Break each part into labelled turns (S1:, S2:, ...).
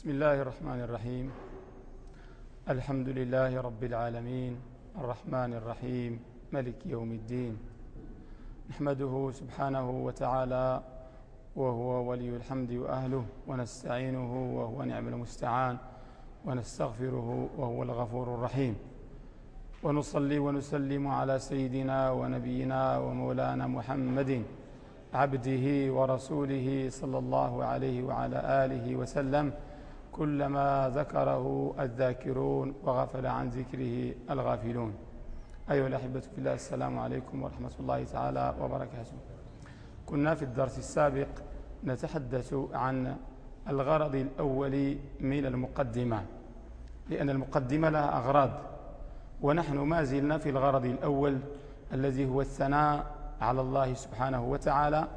S1: بسم الله الرحمن الرحيم. الحمد لله رب العالمين. الرحمن الرحيم. ملك يوم الدين. نحمده سبحانه وتعالى وهو ولي الحمد وأهله ونستعينه وهو نعم المستعان ونستغفره وهو الغفور الرحيم. ونصلي ونسلم على سيدنا ونبينا ومولانا محمد عبده ورسوله صلى الله عليه وعلى آله وسلم. كلما ذكره الذاكرون وغفل عن ذكره الغافلون. أيها الأحبة في الله السلام عليكم ورحمة الله تعالى وبركاته. كنا في الدرس السابق نتحدث عن الغرض الأول من المقدمة لأن المقدمة لها أغراض ونحن ما زلنا في الغرض الأول الذي هو الثناء على الله سبحانه وتعالى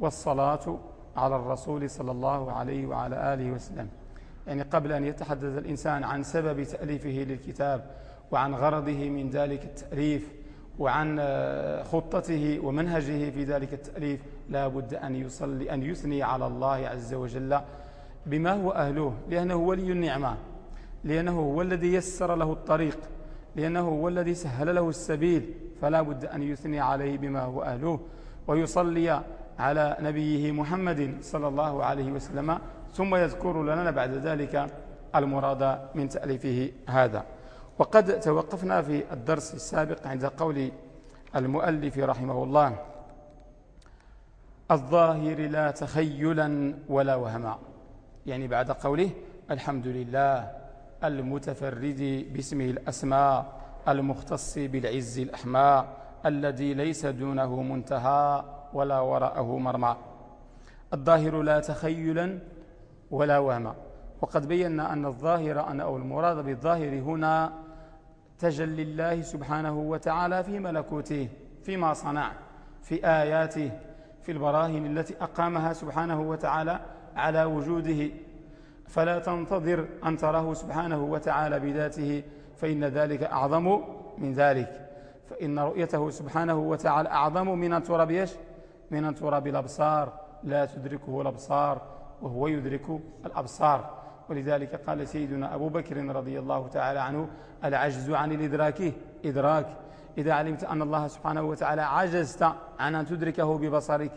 S1: والصلاة على الرسول صلى الله عليه وعلى آله وسلم. يعني قبل أن يتحدث الإنسان عن سبب تأليفه للكتاب وعن غرضه من ذلك التأليف وعن آه، خطته ومنهجه في ذلك التأليف لا بد أن يصلي أن يثني على الله عز وجل بما هو أهله لأنه ولي النعمة لأنه هو الذي يسر له الطريق لأنه هو الذي سهل له السبيل فلا بد أن يثني عليه بما هو أهله ويصلي على نبيه محمد صلى الله عليه وسلم ثم يذكر لنا بعد ذلك المراد من تأليفه هذا. وقد توقفنا في الدرس السابق عند قول المؤلف رحمه الله الظاهر لا تخيلا ولا وهما. يعني بعد قوله الحمد لله المتفرد باسمه الأسماء المختص بالعز الأحماء الذي ليس دونه منتهى ولا وراءه مرمى. الظاهر لا تخيلا ولا وهما وقد بينا أن الظاهر أن أو المراد بالظاهر هنا تجلي الله سبحانه وتعالى في ملكوته فيما صنع في آياته في البراهين التي أقامها سبحانه وتعالى على وجوده. فلا تنتظر أن تراه سبحانه وتعالى بذاته فإن ذلك أعظم من ذلك. فإن رؤيته سبحانه وتعالى أعظم من أن ترى من أن ترى بالأبصار لا تدركه الأبصار. وهو يدرك الأبصار. ولذلك قال سيدنا أبو بكر رضي الله تعالى عنه العجز عن الإدراك إدراك. إذا علمت أن الله سبحانه وتعالى عجزت عن أن تدركه ببصرك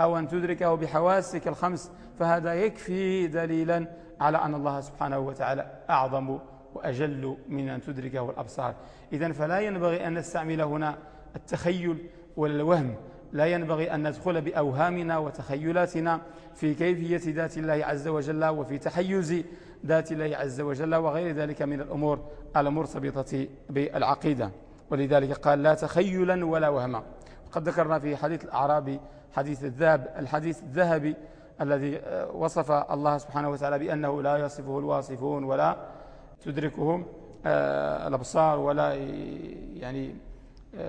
S1: أو أن تدركه بحواسك الخمس فهذا يكفي دليلا على أن الله سبحانه وتعالى أعظم وأجل من أن تدركه الأبصار. إذا فلا ينبغي أن نستعمل هنا التخيل والوهم لا ينبغي أن ندخل بأوهامنا وتخيلاتنا في كيفية ذات الله عز وجل وفي تحيز ذات الله عز وجل وغير ذلك من الأمور المرتبطة بالعقيدة. ولذلك قال لا تخيلا ولا وهما. وقد ذكرنا في حديث الأعرابي حديث الذهب الحديث الذهبي الذي وصف الله سبحانه وتعالى بأنه لا يصفه الواصفون ولا تدركهم آه، الأبصار ولا يعني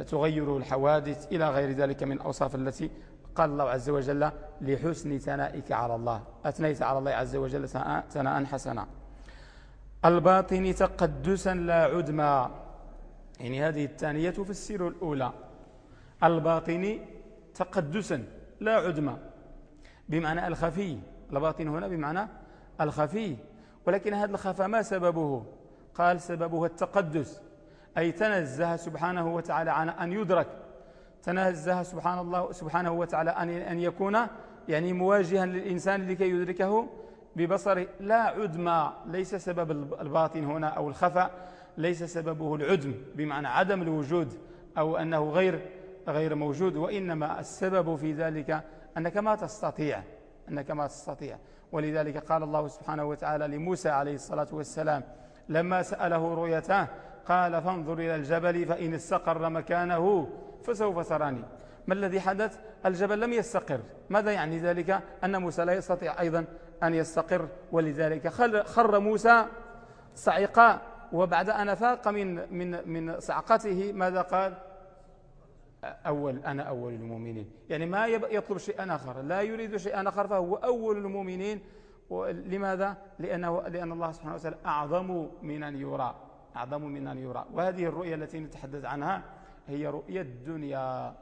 S1: تغير الحوادث إلى غير ذلك من الأوصاف التي قال الله عز وجل لحسن ثنائك على الله. أثنيت على الله عز وجل ثناء حسنا. الباطن تقدسا لا عدما يعني هذه الثانية تفسر الأولى. الباطن تقدسا لا عدما بمعنى الخفي. الباطن هنا بمعنى الخفي. ولكن هذا الخفى ما سببه؟ قال سببه التقدس. أي تنزه سبحانه وتعالى عن أن يدرك. تنزه سبحان الله سبحانه وتعالى أن أن يكون يعني مواجها للإنسان لكي يدركه ببصره. لا عدم ليس سبب الباطن هنا أو الخفاء ليس سببه العدم بمعنى عدم الوجود أو أنه غير غير موجود وإنما السبب في ذلك أنك ما تستطيع أنك ما تستطيع. ولذلك قال الله سبحانه وتعالى لموسى عليه الصلاة والسلام لما سأله رؤيته قال فانظر إلى الجبل فإن استقر مكانه فسوف تراني. ما الذي حدث؟ الجبل لم يستقر. ماذا يعني ذلك؟ أن موسى لا يستطيع أيضا أن يستقر ولذلك خر موسى صعقا وبعد أن فاق من, من, من صعقته ماذا قال؟ أول أنا أول المؤمنين. يعني ما يطلب شيئا آخر. لا يريد شيئا آخر فهو أول المؤمنين. لماذا؟ لأنه لأن الله سبحانه وتعالى أعظم من أن يرى. أعظم من أن يرى. وهذه الرؤية التي نتحدث عنها هي رؤية الدنيا.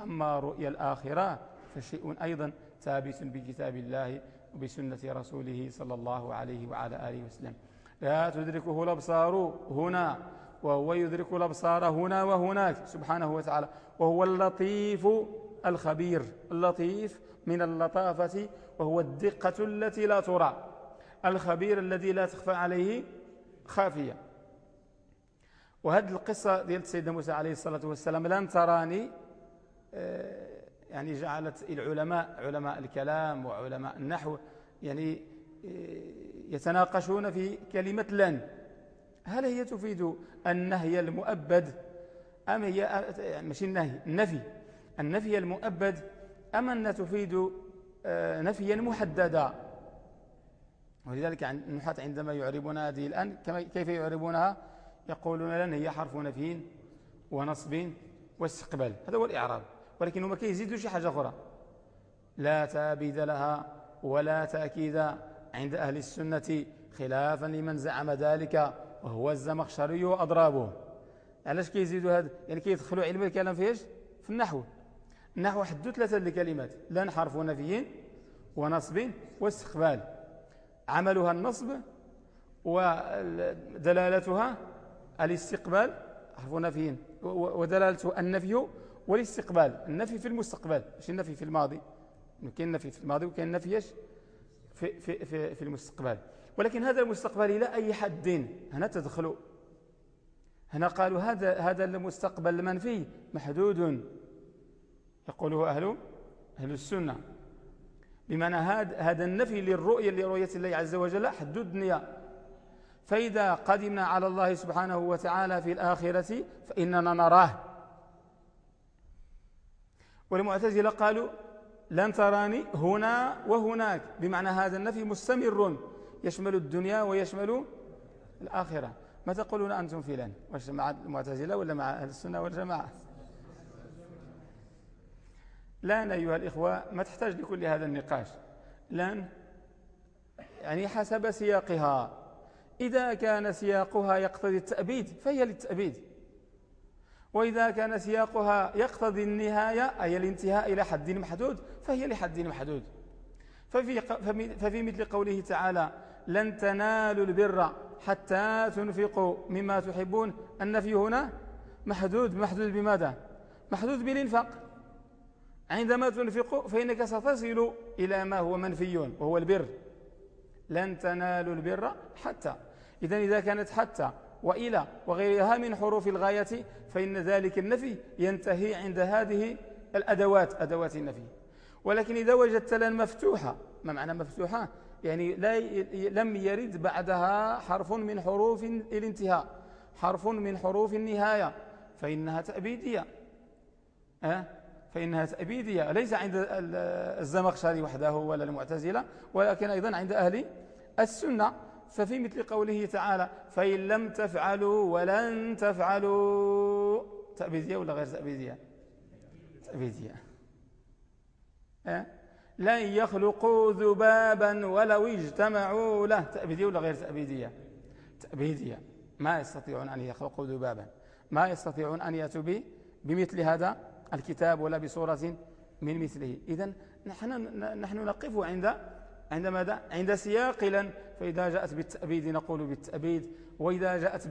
S1: أما رؤية الآخرة فشيء أيضا ثابت بكتاب الله وبسنة رسوله صلى الله عليه وعلى آله وسلم. لا تدركه الأبصار هنا وهو يدرك الأبصار هنا وهناك سبحانه وتعالى. وهو اللطيف الخبير اللطيف من اللطافة وهو الدقة التي لا ترى. الخبير الذي لا تخفى عليه خافية. وهذه القصة ديال سيدنا موسى عليه الصلاة والسلام لن تراني آه، يعني جعلت العلماء علماء الكلام وعلماء النحو يعني آه، يتناقشون في كلمة لن. هل هي تفيد النهي المؤبد أم هي يعني مش النهي النفي النفي المؤبد أم أنها تفيد آه، نفيا محددا؟ ولذلك النحاة عندما يعربون هذه الآن كيف يعربونها؟ يقولون لن هي حرف نفي ونصب واستقبال. هذا هو الإعراب. ولكن هما كيزيدوا شي حاجة أخرى. لا تأبيد لها ولا تأكيد عند أهل السنة خلافا لمن زعم ذلك وهو الزمخشري وأضرابه. علاش كيزيدوا هذا يعني كيدخلوا علم الكلام في إيش؟ في النحو. النحو حدوا ثلاثة الكلمات لن حرف نفي ونصب واستقبال. عملها النصب ودلالتها الاستقبال حرف نفي ودلالته النفي والاستقبال. النفي في المستقبل. مش النفي في الماضي. كاين النفي في الماضي وكاين النفي في, في, في, في المستقبل. ولكن هذا المستقبل إلى أي حد؟ هنا تدخل هنا قالوا هذا هذا المستقبل المنفي محدود. يقوله أهل أهل السنة. بمعنى هذا هذا النفي للرؤية لرؤية الله عز وجل حددني فإذا قدمنا على الله سبحانه وتعالى في الآخرة فإننا نراه. والمعتزلة قالوا لن تراني هنا وهناك. بمعنى هذا النفي مستمر يشمل الدنيا ويشمل الآخرة. ما تقولون أنتم في لن؟ مع المعتزلة ولا مع أهل السنة والجماعة لأن أيها الإخوة ما تحتاج لكل هذا النقاش. لن يعني حسب سياقها. إذا كان سياقها يقتضي التأبيد فهي للتأبيد. وإذا كان سياقها يقتضي النهاية أي الانتهاء إلى حد محدود فهي لحد محدود. ففي, ففي مثل قوله تعالى لن تنالوا البر حتى تنفقوا مما تحبون النفي هنا محدود. محدود بماذا؟ محدود بالإنفاق. عندما تنفق فإنك ستصل إلى ما هو منفي وهو البر. لن تنالوا البر حتى. إذا إذا كانت حتى وإلى وغيرها من حروف الغاية فإن ذلك النفي ينتهي عند هذه الأدوات أدوات النفي. ولكن إذا وجدت لن مفتوحة ما معنى مفتوحة؟ يعني لا لم يرد بعدها حرف من حروف الانتهاء. حرف من حروف النهاية فإنها تأبيدية؟ فإنها تأبيدية ليس عند الزمخشري وحده ولا المعتزلة ولكن أيضا عند أهل السنة. ففي مثل قوله تعالى فإن لم تفعلوا ولن تفعلوا. تأبيدية ولا غير تأبيدية؟ تأبيدية. أه؟ لن يخلقوا ذبابا ولو اجتمعوا له. تأبيدية ولا غير تأبيدية؟ تأبيدية. ما يستطيعون أن يخلقوا ذبابا. ما يستطيعون أن يأتوا بمثل هذا؟ الكتاب ولا بصورة من مثله إذا نحن نحن نقف عند عند ماذا؟ عند سياق لن فإذا جاءت بالتأبيد نقول بالتأبيد وإذا جاءت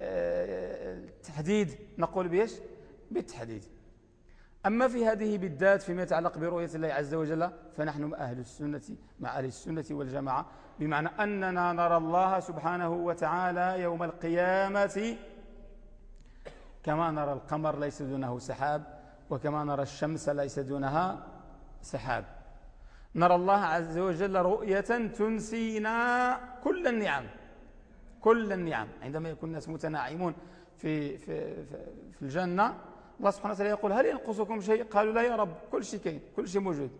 S1: بالتحديد نقول بإيش؟ بالتحديد أما في هذه بالذات فيما يتعلق برؤية الله عز وجل فنحن أهل السنة مع أهل السنة والجماعة بمعنى أننا نرى الله سبحانه وتعالى يوم القيامة كما نرى القمر ليس دونه سحاب وكما نرى الشمس ليس دونها سحاب. نرى الله عز وجل رؤية تنسينا كل النعم. كل النعم. عندما يكون الناس متناعمون في, في, في, الجنة الله سبحانه وتعالى يقول هل ينقصكم شيء؟ قالوا لا يا رب كل شيء كين كل شيء موجود.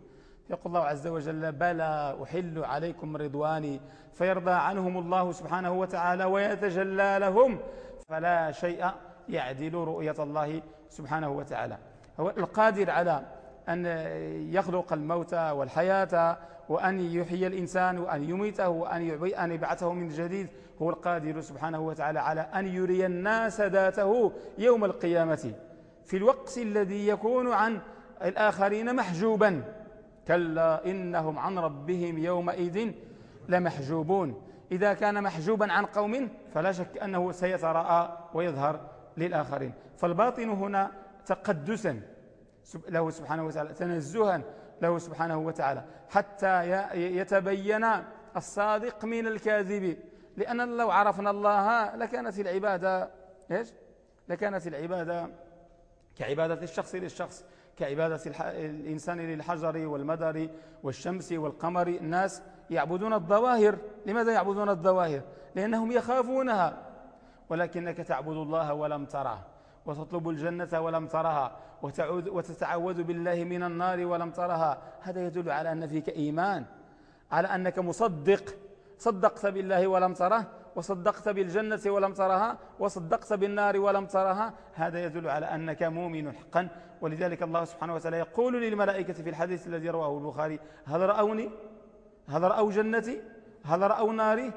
S1: يقول الله عز وجل بلى أحل عليكم رضواني فيرضى عنهم الله سبحانه وتعالى ويتجلى لهم فلا شيء يعدل رؤية الله سبحانه وتعالى. هو القادر على أن يخلق الموت والحياة وأن يحيي الإنسان وأن يميته وأن يبعثه من جديد. هو القادر سبحانه وتعالى على أن يري الناس ذاته يوم القيامة. في الوقت الذي يكون عن الآخرين محجوبا. كلا إنهم عن ربهم يومئذ لمحجوبون. إذا كان محجوبا عن قوم فلا شك أنه سيتراءى ويظهر للآخرين. فالباطن هنا تقدسا. له سبحانه وتعالى تنزها له سبحانه وتعالى. حتى يتبين الصادق من الكاذب. لأننا لو عرفنا الله لكانت العبادة إيش؟ لكانت العبادة كعبادة الشخص للشخص كعبادة الإنسان للحجر والمدر والشمس والقمر. الناس يعبدون الظواهر. لماذا يعبدون الظواهر؟ لأنهم يخافونها. ولكنك تعبد الله ولم تراه وتطلب الجنة ولم ترها وتتعوذ بالله من النار ولم ترها. هذا يدل على أن فيك إيمان على أنك مصدق. صدقت بالله ولم تره وصدقت بالجنة ولم ترها وصدقت بالنار ولم ترها. هذا يدل على أنك مؤمن حقا. ولذلك الله سبحانه وتعالى يقول للملائكة في الحديث الذي رواه البخاري هل رأوني؟ هل رأوا جنتي؟ هل رأوا ناري؟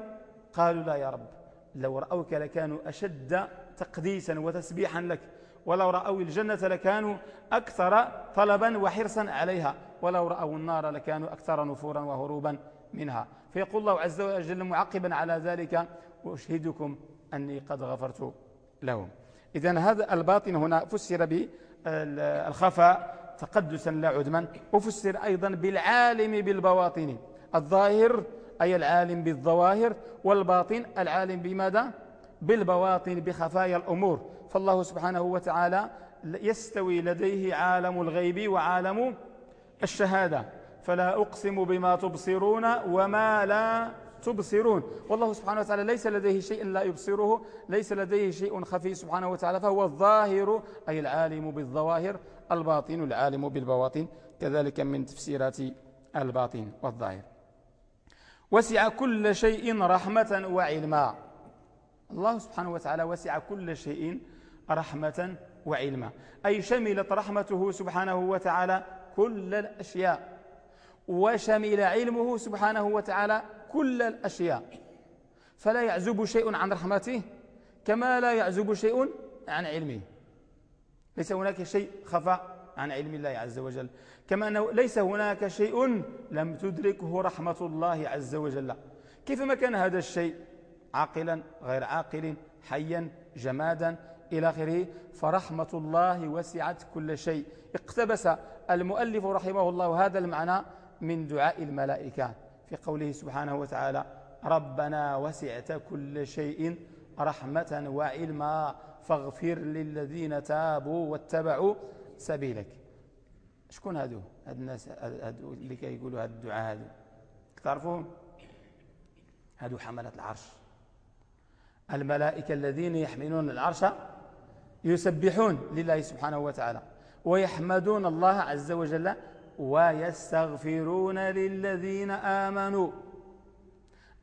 S1: قالوا لا يا رب لو رأوك لكانوا أشد تقديسا وتسبيحا لك. ولو رأوا الجنة لكانوا أكثر طلبا وحرصا عليها. ولو رأوا النار لكانوا أكثر نفورا وهروبا منها. فيقول الله عز وجل معقبا على ذلك وأشهدكم أني قد غفرت لهم. إذا هذا الباطن هنا فسر بالخفاء تقدسا لا عدما وفسر أيضا بالعالم بالبواطن. الظاهر أي العالم بالظواهر والباطن العالم بماذا؟ بالبواطن بخفايا الأمور. فالله سبحانه وتعالى يستوي لديه عالم الغيب وعالم الشهادة. فلا أقسم بما تبصرون وما لا تبصرون. والله سبحانه وتعالى ليس لديه شيء لا يبصره ليس لديه شيء خفي سبحانه وتعالى فهو الظاهر أي العالم بالظواهر الباطن العالم بالبواطن كذلك من تفسيرات الباطن والظاهر. وسع كل شيء رحمة وعلما. الله سبحانه وتعالى وسع كل شيء رحمة وعلما. أي شملت رحمته سبحانه وتعالى كل الأشياء. وشمل علمه سبحانه وتعالى كل الأشياء. فلا يعزب شيء عن رحمته كما لا يعزب شيء عن علمه. ليس هناك شيء خفى عن علم الله عز وجل. كما أنه ليس هناك شيء لم تدركه رحمة الله عز وجل. كيفما كان هذا الشيء؟ عاقلا غير عاقل حيا جمادا إلى آخره. فرحمة الله وسعت كل شيء. اقتبس المؤلف رحمه الله هذا المعنى من دعاء الملائكة في قوله سبحانه وتعالى ربنا وسعت كل شيء رحمة وعلما فاغفر للذين تابوا واتبعوا سبيلك. شكون هادو؟ هاد الناس هادو اللي كيقولوا هاد الدعاء هادو؟ تعرفون هادو حملة العرش. الملائكة الذين يحملون العرش يسبحون لله سبحانه وتعالى ويحمدون الله عز وجل ويستغفرون للذين آمنوا.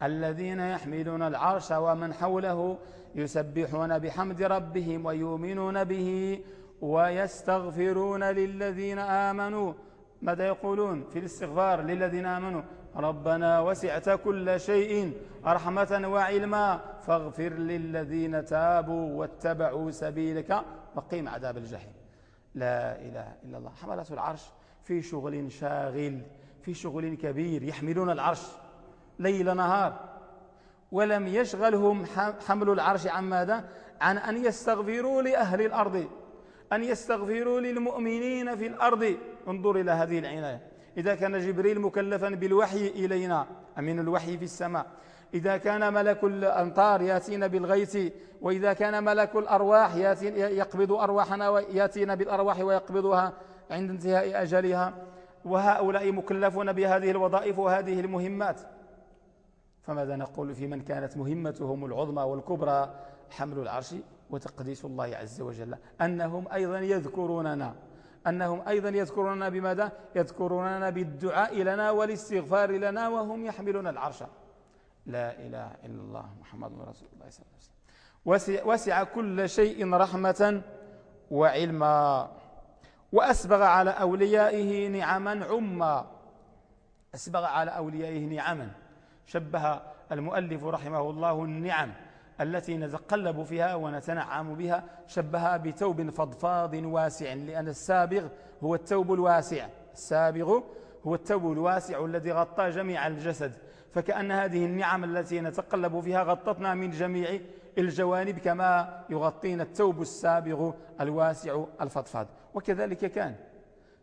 S1: الذين يحملون العرش ومن حوله يسبحون بحمد ربهم ويؤمنون به ويستغفرون للذين آمنوا. ماذا يقولون في الاستغفار للذين آمنوا؟ ربنا وسعت كل شيء رحمة وعلما فاغفر للذين تابوا واتبعوا سبيلك وقيم عذاب الجحيم. لا إله إلا الله. حملة العرش في شغل شاغل في شغل كبير يحملون العرش ليل نهار ولم يشغلهم حمل العرش عن ماذا؟ عن أن يستغفروا لأهل الأرض أن يستغفروا للمؤمنين في الأرض. انظر إلى هذه العناية. إذا كان جبريل مكلفا بالوحي إلينا من الوحي في السماء. إذا كان ملك الأمطار يأتينا بالغيث وإذا كان ملك الأرواح يقبض أرواحنا ويأتينا بالأرواح ويقبضها عند انتهاء أجلها. وهؤلاء مكلفون بهذه الوظائف وهذه المهمات. فماذا نقول في من كانت مهمتهم العظمى والكبرى؟ حمل العرش وتقديس الله عز وجل أنهم أيضا يذكروننا. أنهم أيضا يذكروننا بماذا؟ يذكروننا بالدعاء لنا والاستغفار لنا وهم يحملون العرش. لا إله إلا الله محمد رسول الله صلى الله عليه وسلم. وسع, كل شيء رحمة وعلما. وأسبغ على أوليائه نعما عما. أسبغ على أوليائه نعما. شبه المؤلف رحمه الله النعم. التي نتقلب فيها ونتنعم بها شبهها بثوب فضفاض واسع لأن السابغ هو الثوب الواسع. السابغ هو التو الواسع الذي غطى جميع الجسد. فكأن هذه النعم التي نتقلب فيها غطتنا من جميع الجوانب كما يغطينا التوب السابغ الواسع الفضفاض. وكذلك كان.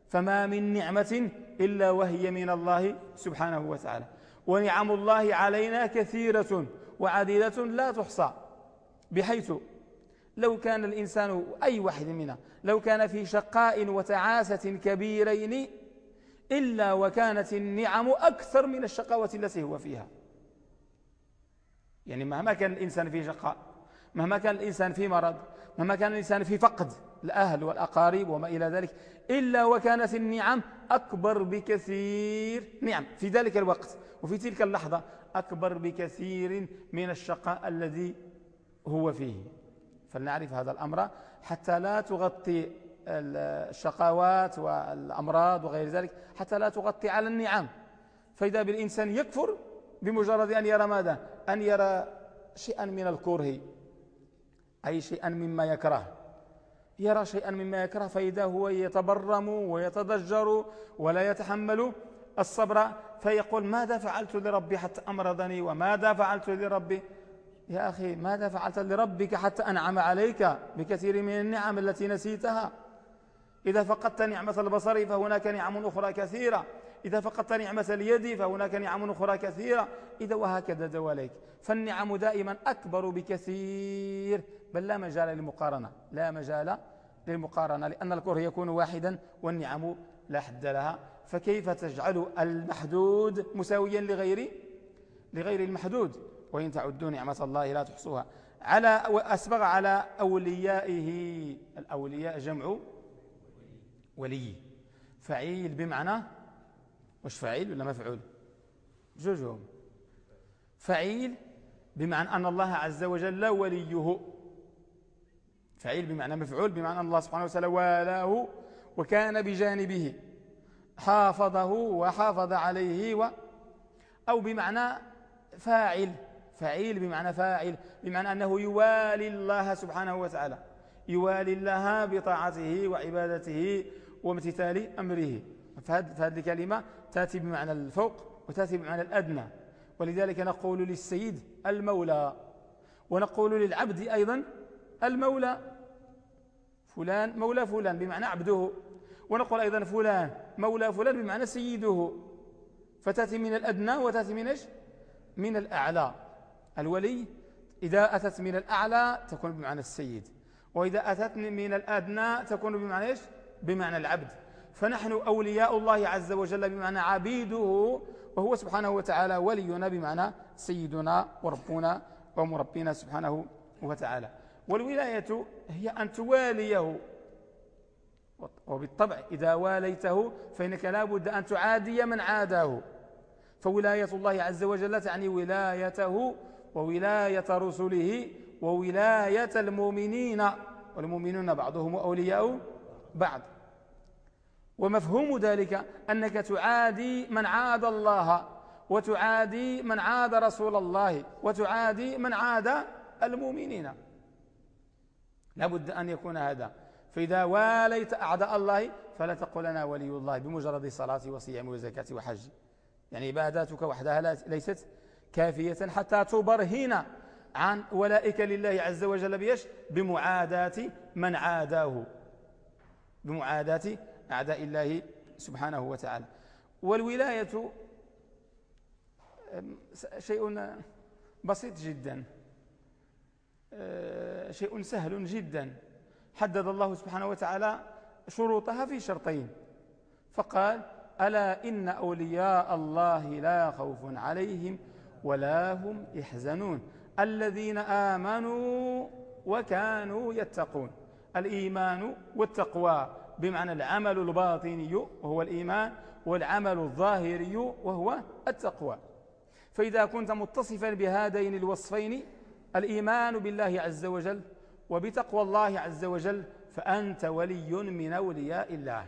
S1: فما من نعمة إلا وهي من الله سبحانه وتعالى. ونعم الله علينا كثيرة. وعديدة لا تحصى بحيث لو كان الإنسان أي واحد منا لو كان في شقاء وتعاسة كبيرين إلا وكانت النعم أكثر من الشقاوة التي هو فيها. يعني مهما كان الإنسان في شقاء مهما كان الإنسان في مرض مهما كان الإنسان في فقد الأهل والأقارب وما إلى ذلك إلا وكانت النعم أكبر بكثير. نعم في ذلك الوقت وفي تلك اللحظة أكبر بكثير من الشقاء الذي هو فيه. فلنعرف هذا الأمر حتى لا تغطي الشقاوات والأمراض وغير ذلك حتى لا تغطي على النعم. فإذا بالإنسان يكفر بمجرد أن يرى ماذا؟ أن يرى شيئا من الكره أي شيئا مما يكره. يرى شيئا مما يكره فإذا هو يتبرم ويتضجر ولا يتحمل الصبر فيقول ماذا فعلت لربي حتى أمرضني؟ وماذا فعلت لربي؟ يا أخي ماذا فعلت لربك حتى أنعم عليك بكثير من النعم التي نسيتها؟ إذا فقدت نعمة البصر فهناك نعم أخرى كثيرة. إذا فقدت نعمة اليد فهناك نعم أخرى كثيرة. إذا وهكذا دواليك فالنعم دائما أكبر بكثير. بل لا مجال للمقارنة. لا مجال للمقارنة لأن الكره يكون واحدا والنعم لا حد لها. فكيف تجعل المحدود مساويا لغير لغير المحدود. وإن تعدوا نعمة الله لا تحصوها. على وأسبغ على أوليائه. الأولياء جمع ولي. فعيل بمعنى وش فعيل ولا مفعول؟ جوجهم فعيل بمعنى أن الله عز وجل وليه. فعيل بمعنى مفعول بمعنى الله سبحانه وتعالى والاه وكان بجانبه. حافظه وحافظ عليه و أو بمعنى فاعل فعيل بمعنى فاعل بمعنى أنه يوالي الله سبحانه وتعالى يوالي الله بطاعته وعبادته وامتثال أمره. فهذه الكلمة تأتي بمعنى الفوق وتأتي بمعنى الأدنى. ولذلك نقول للسيد المولى ونقول للعبد أيضا المولى. فلان مولى فلان بمعنى عبده. ونقول أيضا فلان مولى فلان بمعنى سيده. فتأتي من الأدنى وتأتي من إيش؟ من الأعلى. الولي إذا أتت من الأعلى تكون بمعنى السيد. وإذا أتت من الأدنى تكون بمعنى إيش؟ بمعنى العبد. فنحن أولياء الله عز وجل بمعنى عبيده وهو سبحانه وتعالى ولينا بمعنى سيدنا وربنا ومربينا سبحانه وتعالى. والولاية هي أن تواليه وبالطبع إذا واليته فإنك لا بد أن تعادي من عاداه. فولاية الله عز وجل تعني ولايته وولاية رسله وولاية المؤمنين والمؤمنون بعضهم أولياء بعض. ومفهوم ذلك أنك تعادي من عاد الله وتعادي من عاد رسول الله وتعادي من عاد المؤمنين. لابد أن يكون هذا. فإذا واليت أعداء الله فلا تقول أنا ولي الله بمجرد صلاة وصيام وزكاة وحج. يعني عباداتك وحدها ليست كافية حتى تبرهن عن ولائك لله عز وجل بيش بمعاداة من عاداه. بمعاداة أعداء الله سبحانه وتعالى. والولاية شيء بسيط جدا. آه، شيء سهل جدا. حدد الله سبحانه وتعالى شروطها في شرطين. فقال ألا إن أولياء الله لا خوف عليهم ولا هم يحزنون. الذين آمنوا وكانوا يتقون. الإيمان والتقوى بمعنى العمل الباطني وهو الإيمان والعمل الظاهري وهو التقوى. فإذا كنت متصفا بهذين الوصفين الإيمان بالله عز وجل وبتقوى الله عز وجل فأنت ولي من أولياء الله.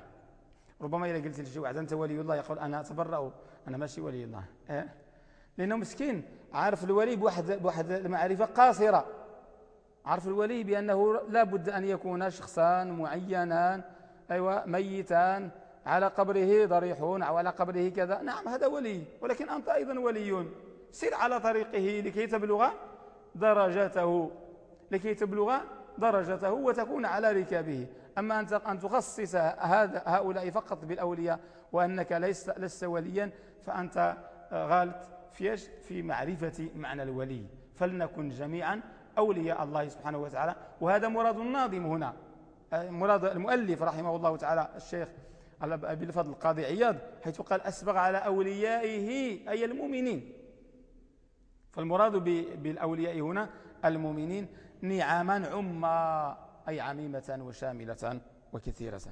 S1: ربما إذا قلت لشيء واحد أنت ولي الله؟ يقول أنا أتبرأ أنا ماشي ولي الله. إيه؟ لأنه مسكين. عارف الولي بواحد, بواحد المعرفة قاصرة. عارف الولي بأنه لا بد أن يكون شخصا معينا أيوة ميتان على قبره ضريحون أو على قبره كذا. نعم هذا ولي ولكن أنت أيضا ولي. سر على طريقه لكي تبلغ درجته. لكي تبلغ درجته وتكون على ركابه. أما أن تخصص هذا هؤلاء فقط بالأولياء وأنك لست, لست وليا فأنت غالت في, في معرفة معنى الولي. فلنكن جميعا أولياء الله سبحانه وتعالى. وهذا مراد الناظم هنا. مراد المؤلف رحمه الله تعالى الشيخ بالفضل القاضي عياض حيث قال أسبغ على أوليائه أي المؤمنين. فالمراد بالأولياء هنا المؤمنين. نعما عما أي عميمة وشاملة وكثيرة.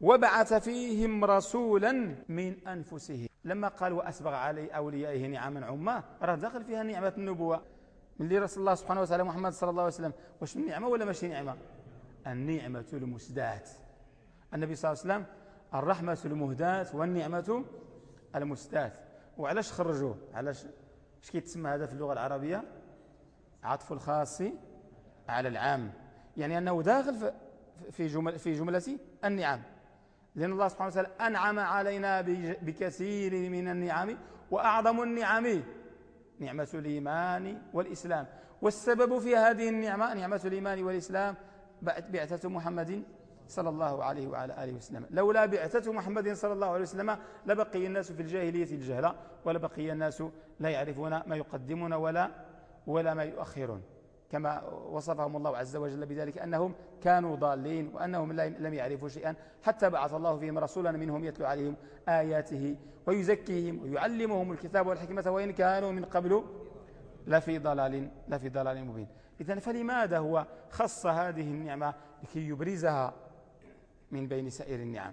S1: وبعث فيهم رسولا من أنفسهم. لما قال وأسبغ علي أوليائه نعما عما راه دخل فيها نعمة النبوة من اللي رسول الله سبحانه وتعالى محمد صلى الله عليه وسلم. واش النعمة ولا ماشي نعمة؟ النعمة المسداة النبي صلى الله عليه وسلم الرحمة المهداة والنعمة المسداة وعلاش خرجوه علاش؟ اش كيتسمى هذا في اللغة العربية؟ عطف الخاص على العام يعني أنه داخل في جمل في جملة النعم. لأن الله سبحانه وتعالى أنعم علينا بكثير من النعم وأعظم النعم نعمة الإيمان والإسلام. والسبب في هذه النعمة نعمة الإيمان والإسلام بعثة محمد صلى الله عليه وعلى آله وسلم. لولا بعثة محمد صلى الله عليه وسلم لبقي الناس في الجاهلية الجهلة ولبقي الناس لا يعرفون ما يقدمون ولا ولا ما يؤخرون. كما وصفهم الله عز وجل بذلك أنهم كانوا ضالين وأنهم لم يعرفوا شيئا. حتى بعث الله فيهم رسولا منهم يتلو عليهم آياته ويزكيهم ويعلمهم الكتاب والحكمة وإن كانوا من قبل لفي ضلال, لفي ضلال مبين. إذن فلماذا هو خص هذه النعمة؟ لكي يبرزها من بين سائر النعم.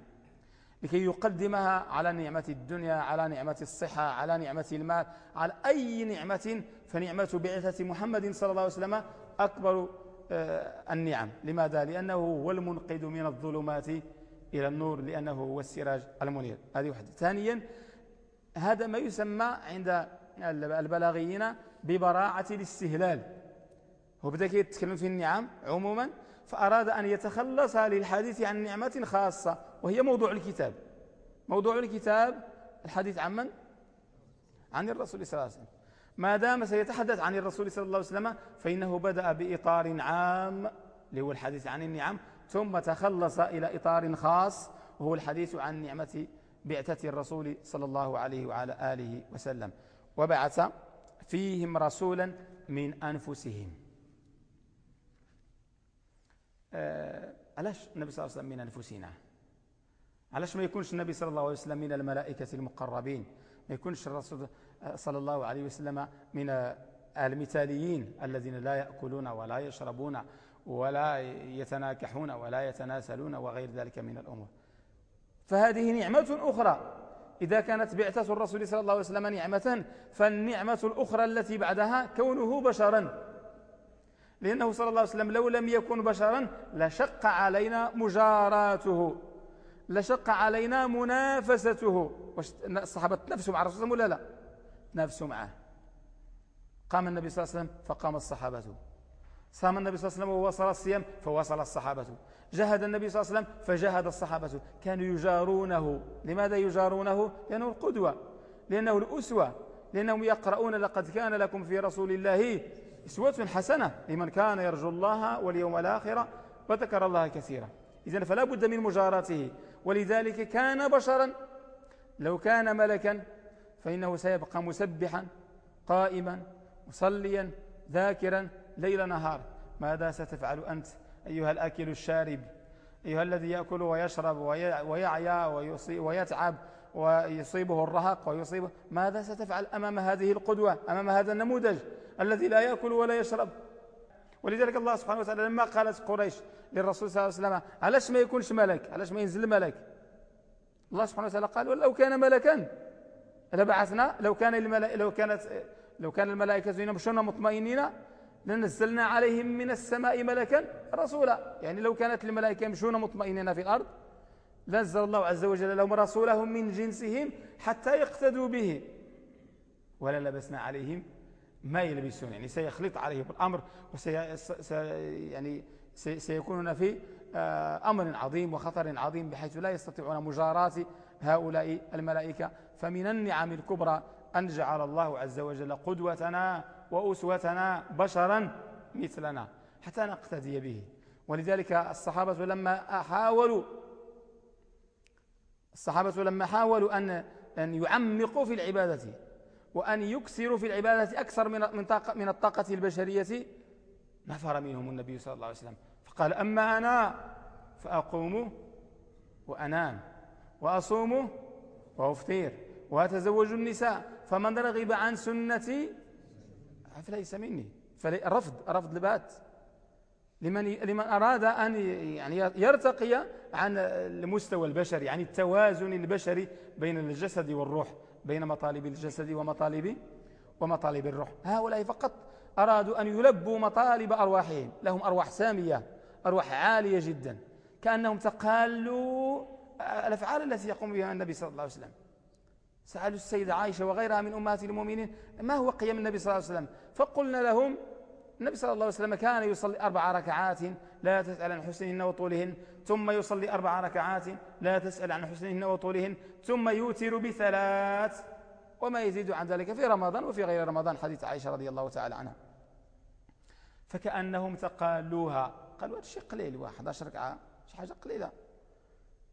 S1: لكي يقدمها على نعمة الدنيا على نعمة الصحة على نعمة المال على أي نعمة فنعمة بعثة محمد صلى الله عليه وسلم أكبر آه، النعم. لماذا؟ لأنه هو المنقذ من الظلمات إلى النور لأنه هو السراج المنير. هذه واحدة. ثانيا هذا ما يسمى عند البلاغيين ببراعة الاستهلال. هو بدأ يتكلم في النعم عموما؟ فأراد أن يتخلص للحديث عن نعمة خاصة وهي موضوع الكتاب. موضوع الكتاب الحديث عن من؟ عن الرسول صلى الله عليه وسلم. ما دام سيتحدث عن الرسول صلى الله عليه وسلم فإنه بدأ بإطار عام اللي هو الحديث عن النعم ثم تخلص إلى إطار خاص وهو الحديث عن نعمة بعثة الرسول صلى الله عليه وعلى آله وسلم. وبعث فيهم رسولا من أنفسهم. علاش النبي صلى الله عليه وسلم من أنفسنا؟ علاش ما يكونش النبي صلى الله عليه وسلم من الملائكة المقربين؟ ما يكونش الرسول صلى الله عليه وسلم من المثاليين الذين لا يأكلون ولا يشربون ولا يتناكحون ولا يتناسلون وغير ذلك من الأمور. فهذه نعمة أخرى. إذا كانت بعثة الرسول صلى الله عليه وسلم نعمة فالنعمة الأخرى التي بعدها كونه بشرا. لأنه صلى الله عليه وسلم لو لم يكن بشرا لشق علينا مجاراته لشق علينا منافسته. الصحابة تنافسوا مع الرسول ولا لا؟ تنافسوا معه. قام النبي صلى الله عليه وسلم فقام الصحابة صام النبي صلى الله عليه وسلم ووصل الصيام فوصل الصحابة. جهد النبي صلى الله عليه وسلم فجاهد الصحابة. كانوا يجارونه. لماذا يجارونه؟ لأنه القدوة لأنه الأسوة لأنهم يقرؤون لقد كان لكم في رسول الله اسوة حسنة لمن كان يرجو الله واليوم الآخرة وذكر الله كثيرا. إذن فلا بد من مجاراته. ولذلك كان بشرا. لو كان ملكا فإنه سيبقى مسبحا قائما مصليا ذاكرا ليل نهار ماذا ستفعل أنت أيها الأكل الشارب؟ أيها الذي يأكل ويشرب ويعيا ويتعب؟ ويصيبه الرهق ويصيبه ماذا ستفعل أمام هذه القدوة أمام هذا النموذج الذي لا يأكل ولا يشرب؟ ولذلك الله سبحانه وتعالى لما قالت قريش للرسول صلى الله عليه وسلم علاش ما يكونش ملك علاش ما ينزل ملك الله سبحانه وتعالى قال ولو كان ملكا لبعثنا لو كان الملائكة لو كانت لو كان الملائكة يمشون مطمئنين لنزلنا عليهم من السماء ملكا رسولا. يعني لو كانت الملائكة يمشون مطمئنين في الأرض نزل الله عز وجل لهم رسولهم من جنسهم حتى يقتدوا به. ولا لبسنا عليهم ما يلبسون يعني سيخلط عليهم الأمر وسي يعني سيكونون في آه، أمر عظيم وخطر عظيم بحيث لا يستطيعون مجاراة هؤلاء الملائكة. فمن النعم الكبرى أن جعل الله عز وجل قدوتنا وأسوتنا بشرا مثلنا حتى نقتدي به. ولذلك الصحابة لما حاولوا الصحابة لما حاولوا أن أن يعمقوا في العبادة وأن يكسروا في العبادة أكثر من من, طاقة من الطاقة البشرية نفر منهم النبي صلى الله عليه وسلم. فقال أما أنا فأقوم وأنام وأصوم وأفطر وأتزوج النساء فمن رغب عن سنتي فليس مني. فرفض رفض البات. لمن لمن أراد أن يعني يرتقي عن المستوى البشري يعني التوازن البشري بين الجسد والروح بين مطالب الجسد ومطالب ومطالب الروح. هؤلاء فقط أرادوا أن يلبوا مطالب أرواحهم. لهم أرواح سامية أرواح عالية جدا. كأنهم تقالوا الأفعال التي يقوم بها النبي صلى الله عليه وسلم. سألوا السيدة عائشة وغيرها من أمهات المؤمنين ما هو قيم النبي صلى الله عليه وسلم؟ فقلنا لهم النبي صلى الله عليه وسلم كان يصلي أربع ركعات لا تسأل عن حسنهن وطولهن ثم يصلي أربع ركعات لا تسأل عن حسنهن وطولهن ثم يوتر بثلاث وما يزيد عن ذلك في رمضان وفي غير رمضان. حديث عائشة رضي الله تعالى عنها. فكأنهم تقالوها. قالوا هذا شيء قليل واحد 11 ركعة شي حاجة قليلة.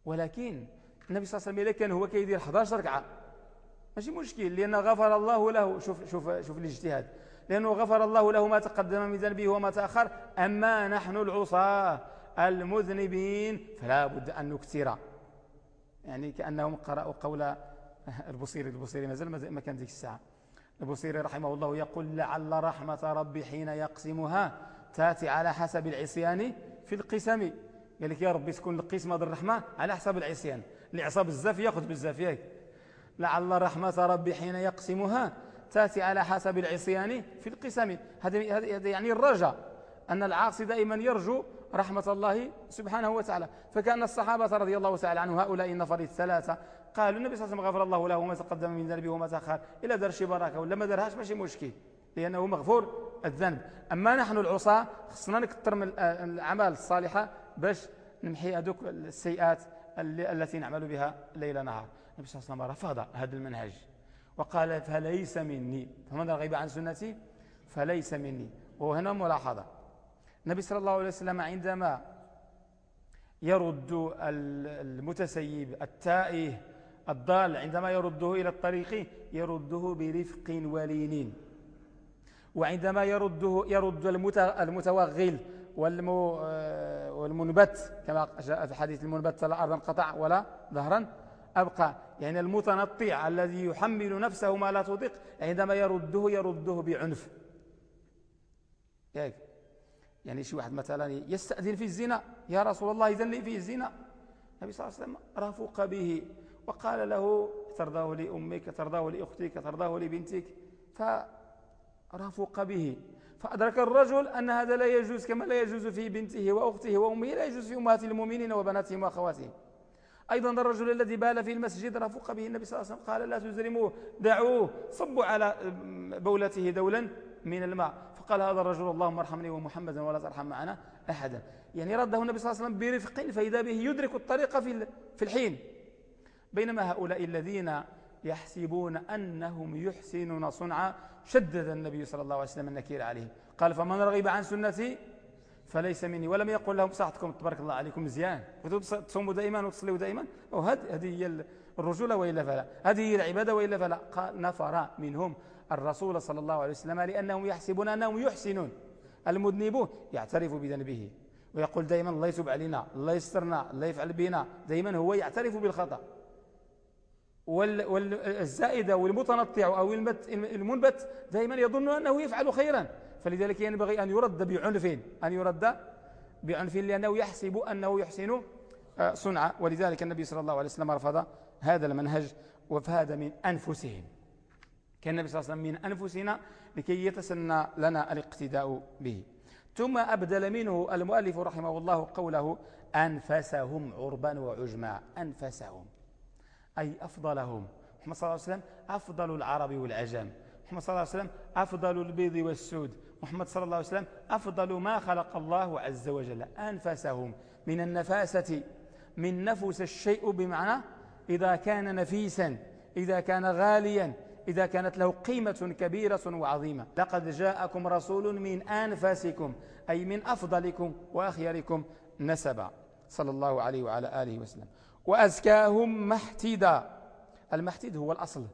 S1: ولكن النبي صلى الله عليه وسلم كان هو كيدير 11 ركعة ماشي مشكل لأن غفر الله له. شوف شوف شوف الاجتهاد. لأنه غفر الله له ما تقدم من ذنبه وما تأخر. أما نحن العصاة المذنبين فلا بد أن نكثر. يعني كأنهم قرأوا قول البصيري البصيري ما زال ما كان ذيك الساعة. البصيري رحمه الله يقول لعل رحمة ربي حين يقسمها تأتي على حسب العصيان في القسم. قال لك يا ربي تكون القسمة الرحمة على حسب العصيان. اللي عصى بزاف يأخذ بزاف ياك. لعل رحمة ربي حين يقسمها تأتي على حسب العصيان في القسم. هذا يعني الرجاء أن العاصي دائما يرجو رحمة الله سبحانه وتعالى. فكأن الصحابة رضي الله تعالى عنهم هؤلاء النفر الثلاثة قالوا النبي صلى الله عليه وسلم غفر الله له وما تقدم من ذنبه وما تأخر إلى در شي بركة ولا ما درهاش ماشي مشكل لأنه مغفور الذنب. أما نحن العصاة خصنا نكثر من الأعمال الصالحة باش نمحي هذوك السيئات التي نعمل بها ليل نهار. النبي صلى الله عليه وسلم رفض هذا المنهج. وقال فليس مني. فمن رغب عن سنتي؟ فليس مني. وهنا ملاحظة. النبي صلى الله عليه وسلم عندما يرد المتسيب التائه الضال عندما يرده إلى الطريق يرده برفق ولين وعندما يرده يرد المتوغل والمنبت كما جاء في حديث المنبت لا أرضا قطع ولا ظهرا. أبقى. يعني المتنطع الذي يحمل نفسه ما لا تطيق عندما يرده يرده بعنف. يعني, يعني شي واحد مثلا يستأذن في الزنا يا رسول الله إذن لي في الزنا. النبي صلى الله عليه وسلم رفق به وقال له ترضاه لأمك ترضاه لأختك ترضاه لبنتك. فرفق به. فأدرك الرجل أن هذا لا يجوز كما لا يجوز في بنته وأخته وأمه لا يجوز في أمهات المؤمنين وبناتهم وأخواتهم. أيضا الرجل الذي بال في المسجد رفق به النبي صلى الله عليه وسلم قال لا تزرموه دعوه صبوا على بولته دولا من الماء. فقال هذا الرجل اللهم ارحمني ومحمدا ولا ترحم معنا أحدا. يعني رده النبي صلى الله عليه وسلم برفق فإذا به يدرك الطريق في الحين. بينما هؤلاء الذين يحسبون أنهم يحسنون صنعا شدد النبي صلى الله عليه وسلم النكير عليهم. قال فمن رغب عن سنتي فليس مني. ولم يقل لهم صحتكم تبارك الله عليكم مزيان تصوموا دائما وتصلوا دائما. هذه هي الرجولة وإلا فلا؟ هذه هي العبادة وإلا فلا؟ قال نفر منهم الرسول صلى الله عليه وسلم لأنهم يحسبون أنهم يحسنون. المذنب يعترف بذنبه. ويقول دائما الله يتوب علينا الله يسترنا الله يفعل بنا. دائما هو يعترف بالخطأ. والزائدة والمتنطع أو المنبت دائما يظن أنه يفعل خيرا. فلذلك ينبغي أن يرد بعنف أن يرد بعنف لأنه يحسب أنه يحسن آه، صنعا ولذلك النبي صلى الله عليه وسلم رفض هذا المنهج وفاد من أنفسهم. كان النبي صلى الله عليه وسلم من أنفسنا لكي يتسنى لنا الاقتداء به. ثم أبدل منه المؤلف رحمه الله قوله أنفسهم عربا وعجما. أنفسهم أي أفضلهم. محمد صلى الله عليه وسلم أفضل العرب والعجم. محمد صلى الله عليه وسلم أفضل البيض والسود. محمد صلى الله عليه وسلم أفضل ما خلق الله عز وجل. أنفسهم من النفاسة من نفس الشيء بمعنى إذا كان نفيسا إذا كان غاليا إذا كانت له قيمة كبيرة وعظيمة. لقد جاءكم رسول من أنفسكم أي من أفضلكم وأخيركم نسبا. صلى الله عليه وعلى آله وسلم. وأزكاهم محتدا. المحتد هو الأصل.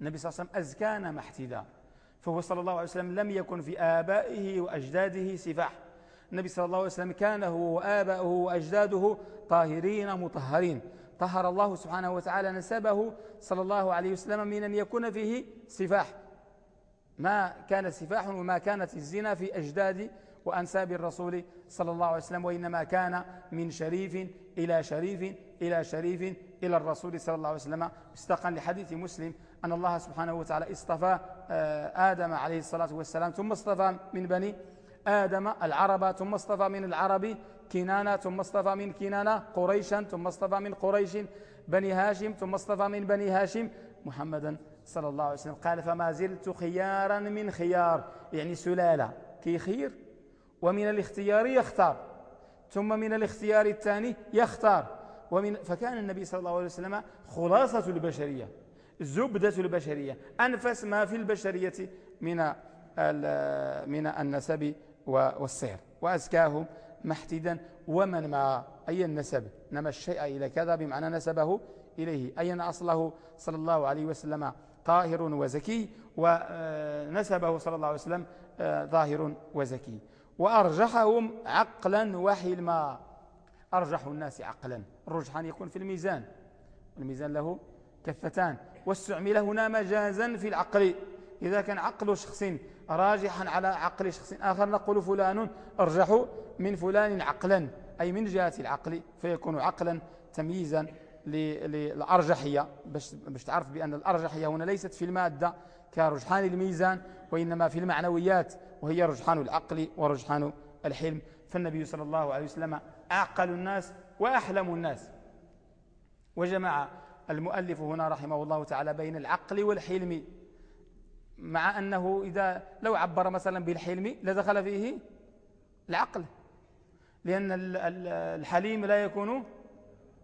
S1: النبي صلى الله عليه وسلم أزكانا محتدا فهو صلى الله عليه وسلم لم يكن في آبائه وأجداده سفاح. النبي صلى الله عليه وسلم كان هو وآباؤه وأجداده طاهرين مطهرين. طهر الله سبحانه وتعالى نسبه صلى الله عليه وسلم من أن يكون فيه سفاح. ما كان سفاح وما كانت الزنا في أجداد وأنساب الرسول صلى الله عليه وسلم وإنما كان من شريف إلى شريف إلى شريف إلى الرسول صلى الله عليه وسلم استقا لحديث مسلم أن الله سبحانه وتعالى اصطفى آه، آدم عليه الصلاة والسلام ثم اصطفى من بني آدم العرب ثم اصطفى من العرب كنانة ثم اصطفى من كنانة قريشا ثم اصطفى من قريش بني هاشم ثم اصطفى من بني هاشم محمدا صلى الله عليه وسلم. قال فما زلت خيارا من خيار. يعني سلالة. كي خير ومن الاختيار يختار. ثم من الاختيار الثاني يختار. ومن فكان النبي صلى الله عليه وسلم خلاصة البشرية. زبدة البشرية. أنفس ما في البشرية من من النسب والسير وأزكاهم محتدا ومن ما؟ أي النسب؟ نما الشيء إلى كذا بمعنى نسبه إليه. أي أصله صلى الله عليه وسلم طاهر وزكي ونسبه صلى الله عليه وسلم آه، ظاهر وزكي. وأرجحهم عقلا وحلما. أرجح الناس عقلا. الرجحان يكون في الميزان. الميزان له كفتان. واستعمل هنا مجازا في العقل. إذا كان عقل شخص راجحا على عقل شخص آخر نقول فلان أرجح من فلان عقلا أي من جهة العقل فيكون عقلا تمييزا للأرجحية. باش تعرف بأن الأرجحية هنا ليست في المادة كرجحان الميزان وإنما في المعنويات وهي رجحان العقل ورجحان الحلم. فالنبي صلى الله عليه وسلم أعقل الناس وأحلم الناس. وجمع المؤلف هنا رحمه الله تعالى بين العقل والحلم مع أنه إذا لو عبر مثلا بالحلم لدخل فيه العقل لأن الحليم لا يكون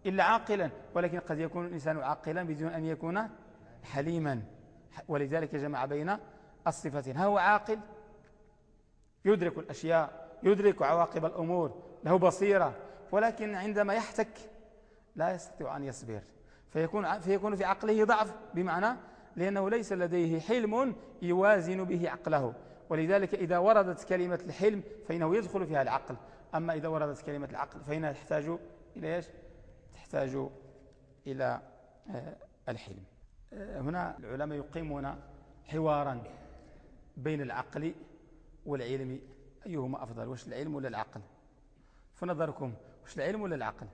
S1: إلا عاقلا ولكن قد يكون الإنسان عاقلا بدون أن يكون حليما. ولذلك جمع بين الصفتين هو عاقل يدرك الأشياء يدرك عواقب الأمور له بصيرة ولكن عندما يحتك لا يستطيع أن يصبر. فيكون, فيكون في عقله ضعف بمعنى لأنه ليس لديه حلم يوازن به عقله. ولذلك إذا وردت كلمة الحلم فإنه يدخل فيها العقل. أما إذا وردت كلمة العقل فإنها تحتاج إلى إيش؟ تحتاج إلى آه، الحلم. آه، هنا العلماء يقيمون حوارا بين العقل والعلم. أيهما أفضل؟ وش العلم ولا العقل؟ فنظركم وش العلم ولا العقل؟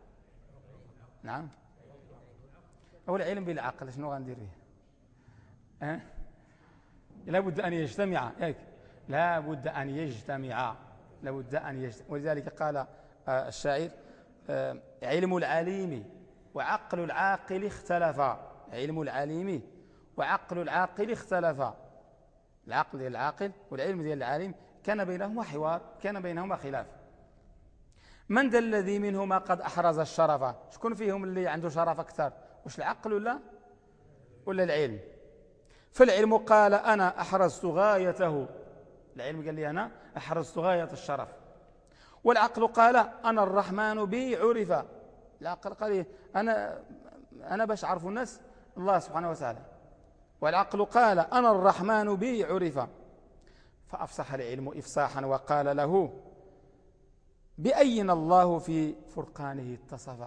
S1: نعم. أو العلم بالعقل شنو غندير فيه أه؟ لابد أن يجتمع هيك. لابد أن يجتمع لابد أن يجتمع ولذلك قال آه، الشاعر آه، علم العليم وعقل العاقل اختلفا. علم العليم وعقل العاقل اختلفا. العقل ديال العاقل والعلم ديال العالم كان بينهما حوار كان بينهما خلاف. من ذا الذي منهما قد أحرز الشرف؟ شكون فيهم اللي عنده شرف أكثر؟ وش العقل ولا؟ ولا العلم؟ فالعلم قال أنا أحرزت غايته. العلم قال لي أنا أحرزت غاية الشرف. والعقل قال أنا الرحمن بي عرف. العقل قال لي أنا, أنا باش أعرف الناس الله سبحانه وتعالى. والعقل قال أنا الرحمن بي عرف. فأفصح العلم إفصاحا وقال له بأين الله في فرقانه اتصف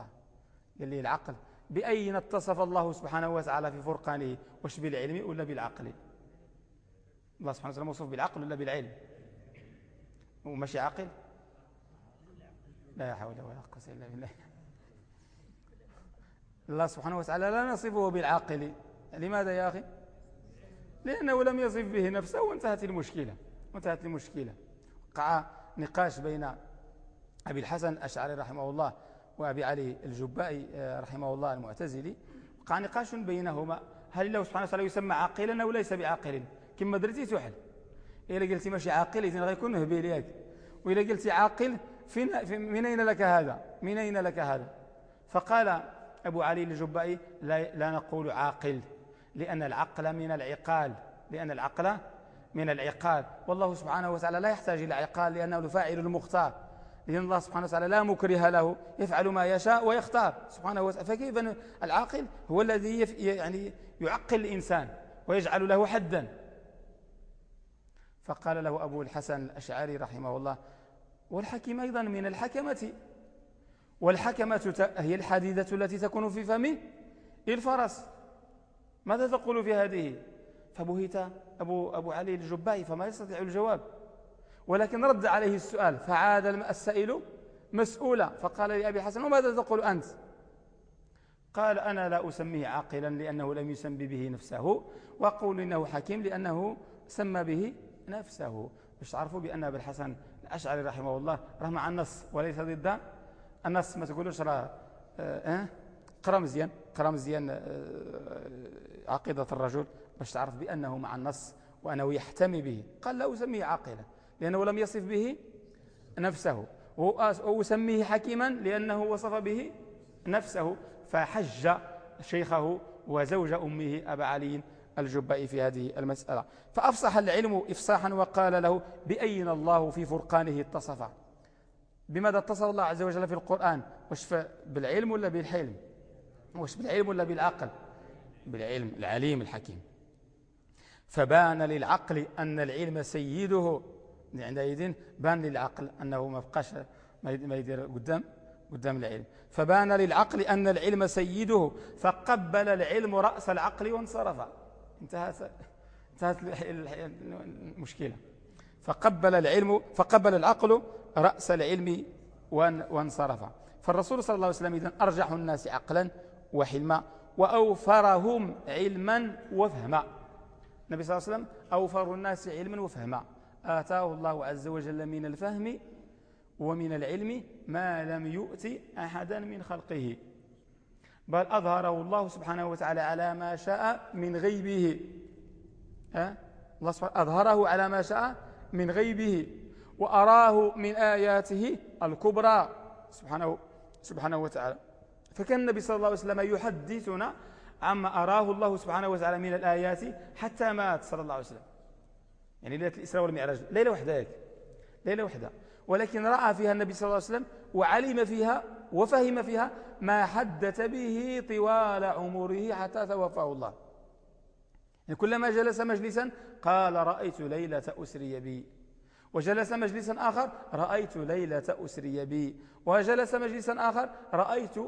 S1: قال لي العقل بأين اتصف الله سبحانه وتعالى في فرقانه؟ وش بالعلم ولا بالعقل؟ الله سبحانه وتعالى موصوف بالعقل ولا بالعلم؟ ومشي عاقل؟ لا حول ولا قوة إلا بالله. الله سبحانه وتعالى لا نصفه بالعاقل. لماذا يا أخي؟ لأنه لم يصف به نفسه وانتهت المشكلة. وانتهت المشكلة. وقع نقاش بين أبي الحسن الأشعري رحمه الله وأبي علي الجبائي آه، رحمه الله المعتزلي. وقع نقاش بينهما هل الله سبحانه وتعالى يسمى عاقلا أو ليس بعاقل كما درتي تحل إلا قلت ماشي عاقل إذن غيكون هبيل ياك وإلا قلت عاقل فين من أين لك هذا؟ من أين لك هذا؟ فقال أبو علي الجبائي لا, لا نقول عاقل لأن العقل من العقال لأن العقل من العقال. والله سبحانه وتعالى لا يحتاج إلى عقال لأنه الفاعل المختار. لأن الله سبحانه وتعالى لا مكره له يفعل ما يشاء ويختار. سبحانه وتعالى فكيف العاقل هو الذي يعني يعقل الإنسان ويجعل له حدا. فقال له أبو الحسن الأشعري رحمه الله والحكيم أيضا من الحكمة. والحكمة هي الحديدة التي تكون في فم الفرس. ماذا تقول في هذه؟ فبهت أبو, أبو علي الجبائي فما يستطيع الجواب. ولكن رد عليه السؤال فعاد السائل مسؤولا فقال لأبي حسن وماذا تقول أنت؟ قال أنا لا أسميه عاقلا لأنه لم يسم به نفسه وأقول إنه حكيم لأنه سمى به نفسه. باش تعرفوا بأن أبي الحسن الأشعري رحمه الله راه مع النص وليس ضد النص ما تقولوش راه أه قرا مزيان قرا مزيان أه عقيدة الرجل. باش تعرف بأنه مع النص وأنه يحتمي به. قال لا أسميه عاقلا. لأنه لم يصف به نفسه. وأسميه حكيما لأنه وصف به نفسه. فحج شيخه وزوج أمه أبا علي الجبائي في هذه المسألة. فأفصح العلم إفصاحا وقال له بأين الله في فرقانه اتصف؟ بماذا اتصل الله عز وجل في القرآن؟ وش بالعلم ولا بالحلم؟ وش بالعلم ولا بالعقل؟ بالعلم العليم الحكيم. فبان للعقل أن العلم سيده. عندئذ بان للعقل أنه ما بقاش ما يدير قدام قدام العلم. فبان للعقل أن العلم سيده فقبل العلم رأس العقل وانصرف. انتهت انتهت المشكلة. فقبل العلم فقبل العقل رأس العلم وانصرف. فالرسول صلى الله عليه وسلم إذن أرجح الناس عقلا وحلما وأوفرهم علما وفهما. النبي صلى الله عليه وسلم أوفر الناس علما وفهما. آتاه الله عز وجل من الفهم ومن العلم ما لم يؤت أحدا من خلقه. بل أظهره الله سبحانه وتعالى على ما شاء من غيبه؟ الله سبحانه أظهره على ما شاء من غيبه. وأراه من آياته الكبرى. سبحانه, سبحانه وتعالى. فكان النبي صلى الله عليه وسلم يحدثنا عما أراه الله سبحانه وتعالى من الآيات حتى مات صلى الله عليه وسلم. يعني ليلة الإسراء والمعراج ليلة واحدة هيك ليلة واحدة ولكن رأى فيها النبي صلى الله عليه وسلم وعلم فيها وفهم فيها ما حدث به طوال عمره حتى توفاه الله. يعني كلما جلس مجلسا قال رأيت ليلة أسري بي. وجلس مجلسا آخر رأيت ليلة أسري بي. وجلس مجلسا آخر رأيت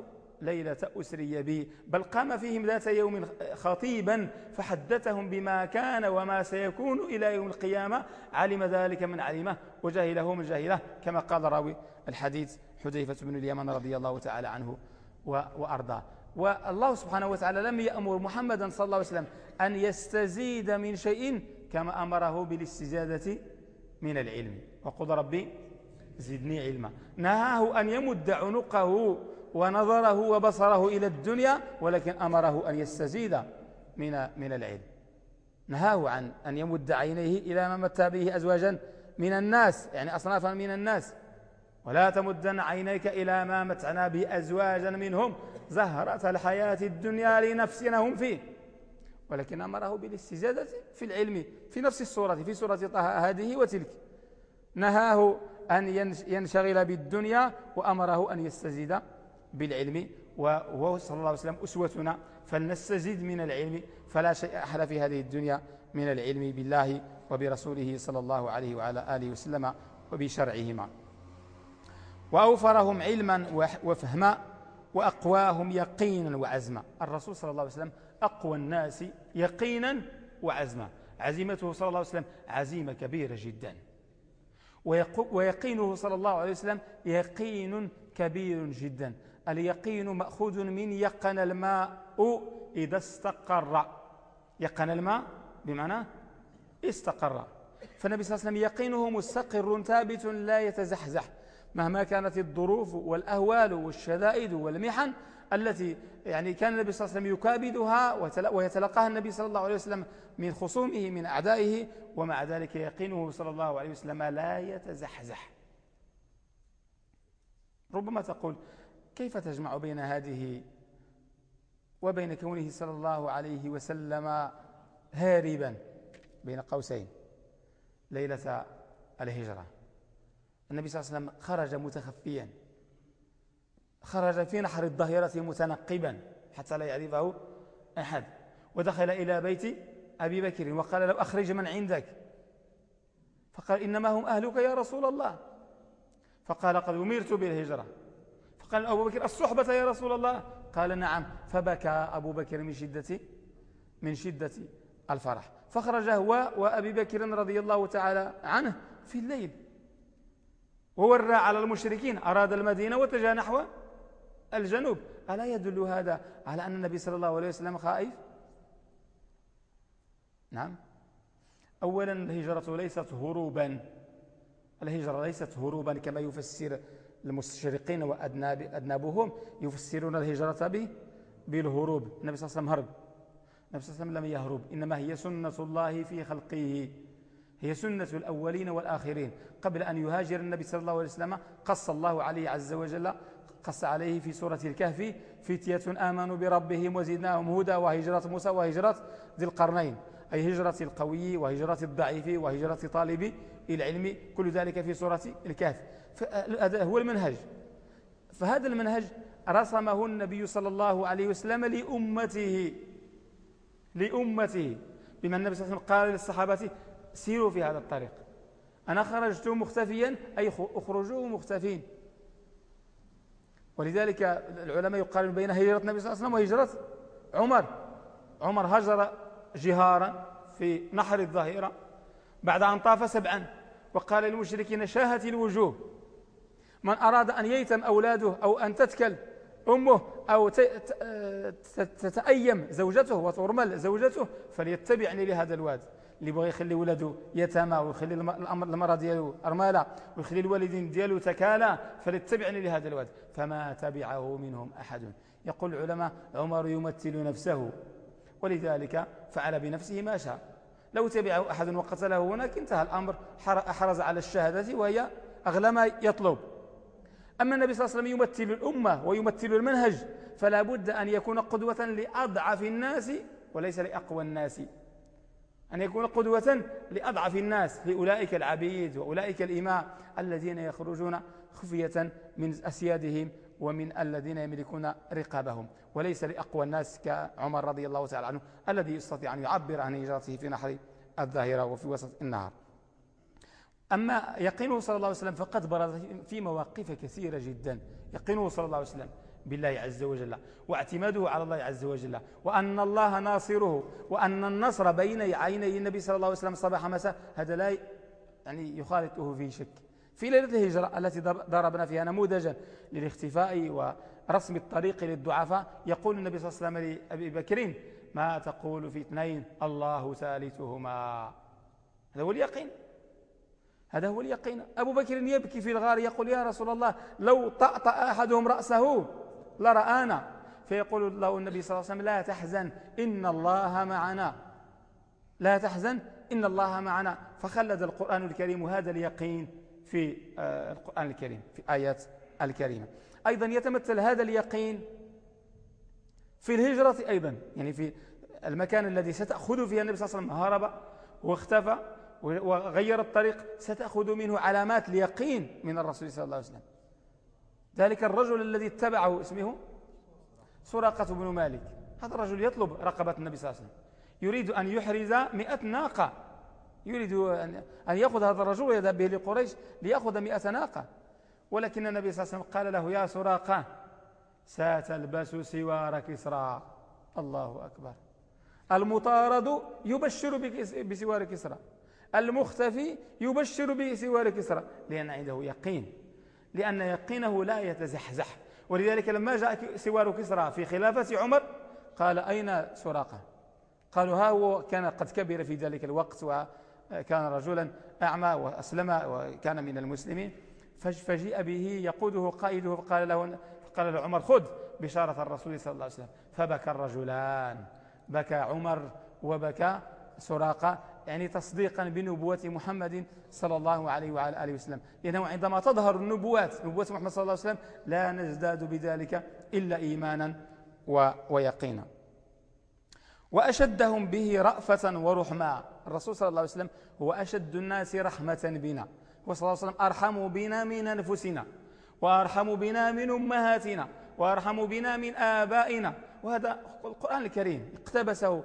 S1: ليلة أسري بي. بل قام فيهم ذات يوم خطيبا فحدثهم بما كان وما سيكون إلى يوم القيامة. علم ذلك من علمه وجهله من جهله كما قال راوي الحديث حذيفة بن اليمن رضي الله تعالى عنه وأرضاه. والله سبحانه وتعالى لم يأمر محمدا صلى الله عليه وسلم أن يستزيد من شيء كما أمره بالاستزادة من العلم. وقل ربي زدني علما. نهاه أن يمد عنقه ونظره وبصره إلى الدنيا ولكن أمره أن يستزيد من من العلم. نهاه عن أن يمد عينيه إلى ما متى به أزواجا من الناس يعني أصنافا من الناس. ولا تمدن عينيك إلى ما متعنا به أزواجا منهم زهرة الحياة الدنيا لنفسنا هم فيه. ولكن أمره بالاستزادة في العلم في نفس الصورة في سورة طه هذه وتلك. نهاه أن ينشغل بالدنيا وأمره أن يستزيد بالعلم وهو صلى الله عليه وسلم أسوتنا فلنستزيد من العلم فلا شيء أحلى في هذه الدنيا من العلم بالله وبرسوله صلى الله عليه وعلى آله وسلم وبشرعهما. وأوفرهم علما وفهما وأقواهم يقينا وعزما. الرسول صلى الله عليه وسلم أقوى الناس يقينا وعزما. عزيمته صلى الله عليه وسلم عزيمة كبيرة جدا. ويقينه صلى الله عليه وسلم يقين كبير جدا. اليقين مأخوذ من يقن الماء إذا استقر. يقن الماء بمعنى استقر. فالنبي صلى الله عليه وسلم يقينه مستقر ثابت لا يتزحزح. مهما كانت الظروف والأهوال والشدائد والمحن التي يعني كان النبي صلى الله عليه وسلم يكابدها ويتلقاها النبي صلى الله عليه وسلم من خصومه من أعدائه ومع ذلك يقينه صلى الله عليه وسلم لا يتزحزح. ربما تقول كيف تجمع بين هذه وبين كونه صلى الله عليه وسلم هاربا بين قوسين ليلة الهجرة؟ النبي صلى الله عليه وسلم خرج متخفيا خرج في نحر الظهيرة متنقبا حتى لا يعرفه أحد ودخل إلى بيت أبي بكر وقال له أخرج من عندك. فقال إنما هم أهلك يا رسول الله. فقال قد أمرت بالهجرة. فقال أبو بكر الصحبة يا رسول الله؟ قال نعم. فبكى أبو بكر من شدة من شدة الفرح. فخرج هو وأبي بكر رضي الله تعالى عنه في الليل. وورى على المشركين أراد المدينة واتجه نحو الجنوب. ألا يدل هذا على أن النبي صلى الله عليه وسلم خائف؟ نعم. أولا الهجرة ليست هروبا. الهجرة ليست هروبا كما يفسر المستشرقين وأدنابهم يفسرون الهجرة بالهروب. النبي صلى الله عليه وسلم هرب. النبي صلى الله عليه وسلم لم يهرب. إنما هي سنة الله في خلقه. هي سنة الأولين والآخرين. قبل أن يهاجر النبي صلى الله عليه وسلم قص الله عليه عز وجل قص عليه في سورة الكهف فتية آمنوا بربهم وزدناهم هدى وهجرة موسى وهجرة ذي القرنين. أي هجرة القوي وهجرة الضعيف وهجرة طالب العلم كل ذلك في سورة الكهف. هذا هو المنهج. فهذا المنهج رسمه النبي صلى الله عليه وسلم لأمته لأمته بما النبي صلى الله عليه وسلم قال للصحابة سيروا في هذا الطريق. أنا خرجت مختفيا أي اخرجوا مختفين. ولذلك العلماء يقارن بين هجرة النبي صلى الله عليه وسلم وهجرة عمر. عمر هجر جهارا في نحر الظهيرة بعد أن طاف سبعا. وقال للمشركين شاهت الوجوه. من أراد أن ييتم أولاده أو أن تتكل أمه أو تتأيم زوجته وترمل زوجته فليتبعني لهذا الواد. اللي بغى يخلي ولده يتامى ويخلي المرأة ديالو أرمالة ويخلي الوالدين ديالو تكالى فليتبعني لهذا الواد. فما تبعه منهم أحد. يقول العلماء عمر يمثل نفسه ولذلك فعل بنفسه ما شاء. لو تبعه أحد وقتله هناك انتهى الأمر. أحرز على الشهادة وهي أغلى ما يطلب. أما النبي صلى الله عليه وسلم يمثل الأمة ويمثل المنهج فلا بد أن يكون قدوة لأضعف الناس وليس لأقوى الناس. أن يكون قدوة لأضعف الناس لأولئك العبيد وأولئك الإماء الذين يخرجون خفية من أسيادهم ومن الذين يملكون رقابهم. وليس لأقوى الناس كعمر رضي الله تعالى عنه الذي يستطيع أن يعبر عن هجرته في نحر الظاهرة وفي وسط النهار أما يقينه صلى الله عليه وسلم فقد برز في مواقف كثيرة جدا. يقينه صلى الله عليه وسلم بالله عز وجل واعتماده على الله عز وجل وأن الله ناصره وأن النصر بين عيني النبي صلى الله عليه وسلم صباح مساء. هذا لا يعني يخالطه في شك. في ليلة الهجرة التي ضربنا فيها نموذجا للاختفاء ورسم الطريق للضعفاء. يقول النبي صلى الله عليه وسلم لأبي بكر ما تقول في اثنين الله ثالثهما؟ هذا هو اليقين. هذا هو اليقين. أبو بكر يبكي في الغار يقول يا رسول الله لو طأطأ أحدهم رأسه لرآنا. فيقول له النبي صلى الله عليه وسلم لا تحزن إن الله معنا. لا تحزن إن الله معنا. فخلد القرآن الكريم هذا اليقين. في آه، القرآن الكريم في آيات الكريمة. أيضا يتمثل هذا اليقين في الهجرة أيضا يعني في المكان الذي ستأخذ فيه النبي صلى الله عليه وسلم هرب واختفى وغير الطريق ستأخذ منه علامات اليقين من الرسول صلى الله عليه وسلم. ذلك الرجل الذي اتبعه اسمه سراقة بن مالك. هذا الرجل يطلب رقبة النبي صلى الله عليه وسلم. يريد أن يحرز مئة ناقة. يريد أن يأخذ هذا الرجل ويذهب به لقريش ليأخذ مئة ناقة. ولكن النبي صلى الله عليه وسلم قال له يا سراقة ستلبس سوار كسرى الله أكبر. المطارد يبشر بسوار كسرى المختفي يبشر بسوار كسرى لأن عنده يقين. لأن يقينه لا يتزحزح. ولذلك لما جاء سوار كسرى في خلافة عمر قال أين سراقة؟ قالوا ها هو كان قد كبر في ذلك الوقت وكان رجلا أعمى وأسلم وكان من المسلمين فجيء به يقوده قائده فقال له, قال له عمر خذ بشارة الرسول صلى الله عليه وسلم. فبكى الرجلان بكى عمر وبكى سراقة يعني تصديقا بنبوة محمد صلى الله عليه وعلى آله وسلم. لأنه عندما تظهر النبوات نبوة محمد صلى الله عليه وسلم لا نزداد بذلك إلا إيمانا ويقينا. وأشدهم به رأفة ورحمة. الرسول صلى الله عليه وسلم هو أشد الناس رحمة بنا. وصلى الله عليه وسلم أرحم بنا من أنفسنا وأرحم بنا من أمهاتنا وأرحم بنا من آبائنا. وهذا القرآن الكريم اقتبسه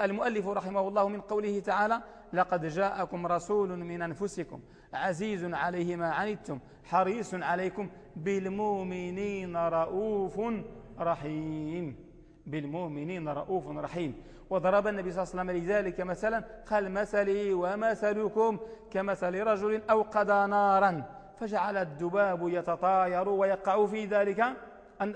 S1: المؤلف رحمه الله من قوله تعالى لقد جاءكم رسول من أنفسكم عزيز عليه ما عنتم حريص عليكم بالمؤمنين رؤوف رحيم. بالمؤمنين رؤوف رحيم. وضرب النبي صلى الله عليه وسلم لذلك مثلا قال مثلي ومثلكم كمثل رجل أوقد نارا. فجعل الذباب يتطاير ويقع في ذلك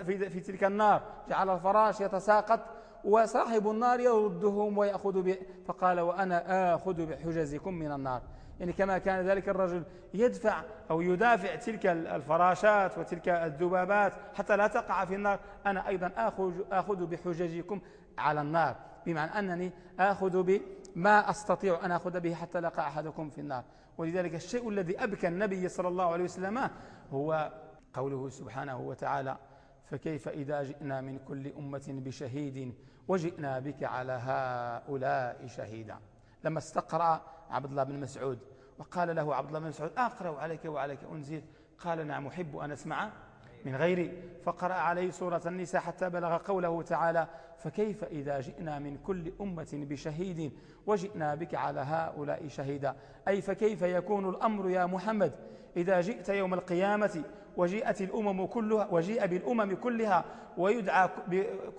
S1: في تلك النار. جعل الفراش يتساقط وصاحب النار يردهم ويأخذ. فقال وأنا آخذ بحجزكم من النار. يعني كما كان ذلك الرجل يدفع أو يدافع تلك الفراشات وتلك الذبابات حتى لا تقع في النار. أنا أيضا آخذ, آخذ بحججكم على النار بمعنى أنني آخذ بما أستطيع أن أخذ به حتى لا يقع أحدكم في النار. ولذلك الشيء الذي أبكى النبي صلى الله عليه وسلم هو قوله سبحانه وتعالى فكيف إذا جئنا من كل أمة بشهيد وجئنا بك على هؤلاء شهيدا. لما استقرأ عبد الله بن مسعود وقال له عبد الله بن مسعود أقرأ عليك وعليك أنزل. قال نعم أحب أن أسمع من غيري. فقرأ عليه سورة النساء حتى بلغ قوله تعالى فكيف إذا جئنا من كل أمة بشهيد وجئنا بك على هؤلاء شهيدا؟ أي فكيف يكون الأمر يا محمد؟ إذا جئت يوم القيامة وجيئت الأمم كلها وجيء بالأمم كلها ويدعى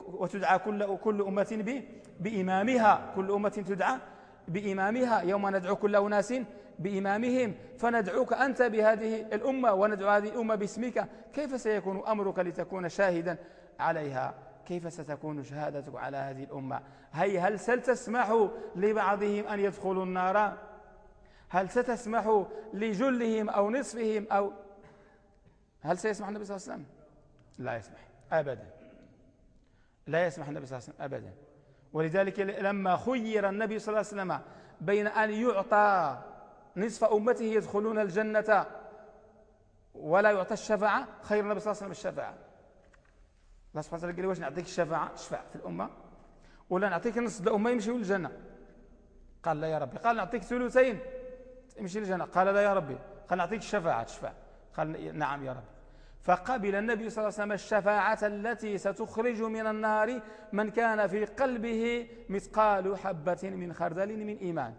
S1: وتدعى كل, كل أمة بإمامها كل أمة تدعى بإمامها يوم ندعو كل أناس بإمامهم فندعوك أنت بهذه الأمة وندعو هذه الأمة باسمك. كيف سيكون أمرك لتكون شاهدا عليها؟ كيف ستكون شهادتك على هذه الأمة؟ هي هل ستسمح لبعضهم أن يدخلوا النار؟ هل ستسمح لجلهم أو نصفهم أو هل سيسمح النبي صلى الله عليه وسلم؟ لا يسمح. أبدا. لا يسمح النبي صلى الله عليه وسلم. أبدا. ولذلك لما خير النبي صلى الله عليه وسلم بين أن يعطى نصف أمته يدخلون الجنة ولا يعطى الشفاعة خير النبي صلى الله عليه وسلم الشفاعة. الله سبحانه وتعالى قال واش نعطيك الشفاعة اشفع في الأمة. ولا نعطيك نصف الأمة يمشيوا للجنة. قال لا يا ربي. قال نعطيك ثلثين يمشي للجنة. قال لا يا ربي. قال نعطيك الشفاعة تشفع قال نعم يا ربي. فقبل النبي صلى الله عليه وسلم الشفاعة التي ستخرج من النار من كان في قلبه مثقال حبة من خردل من إيمان.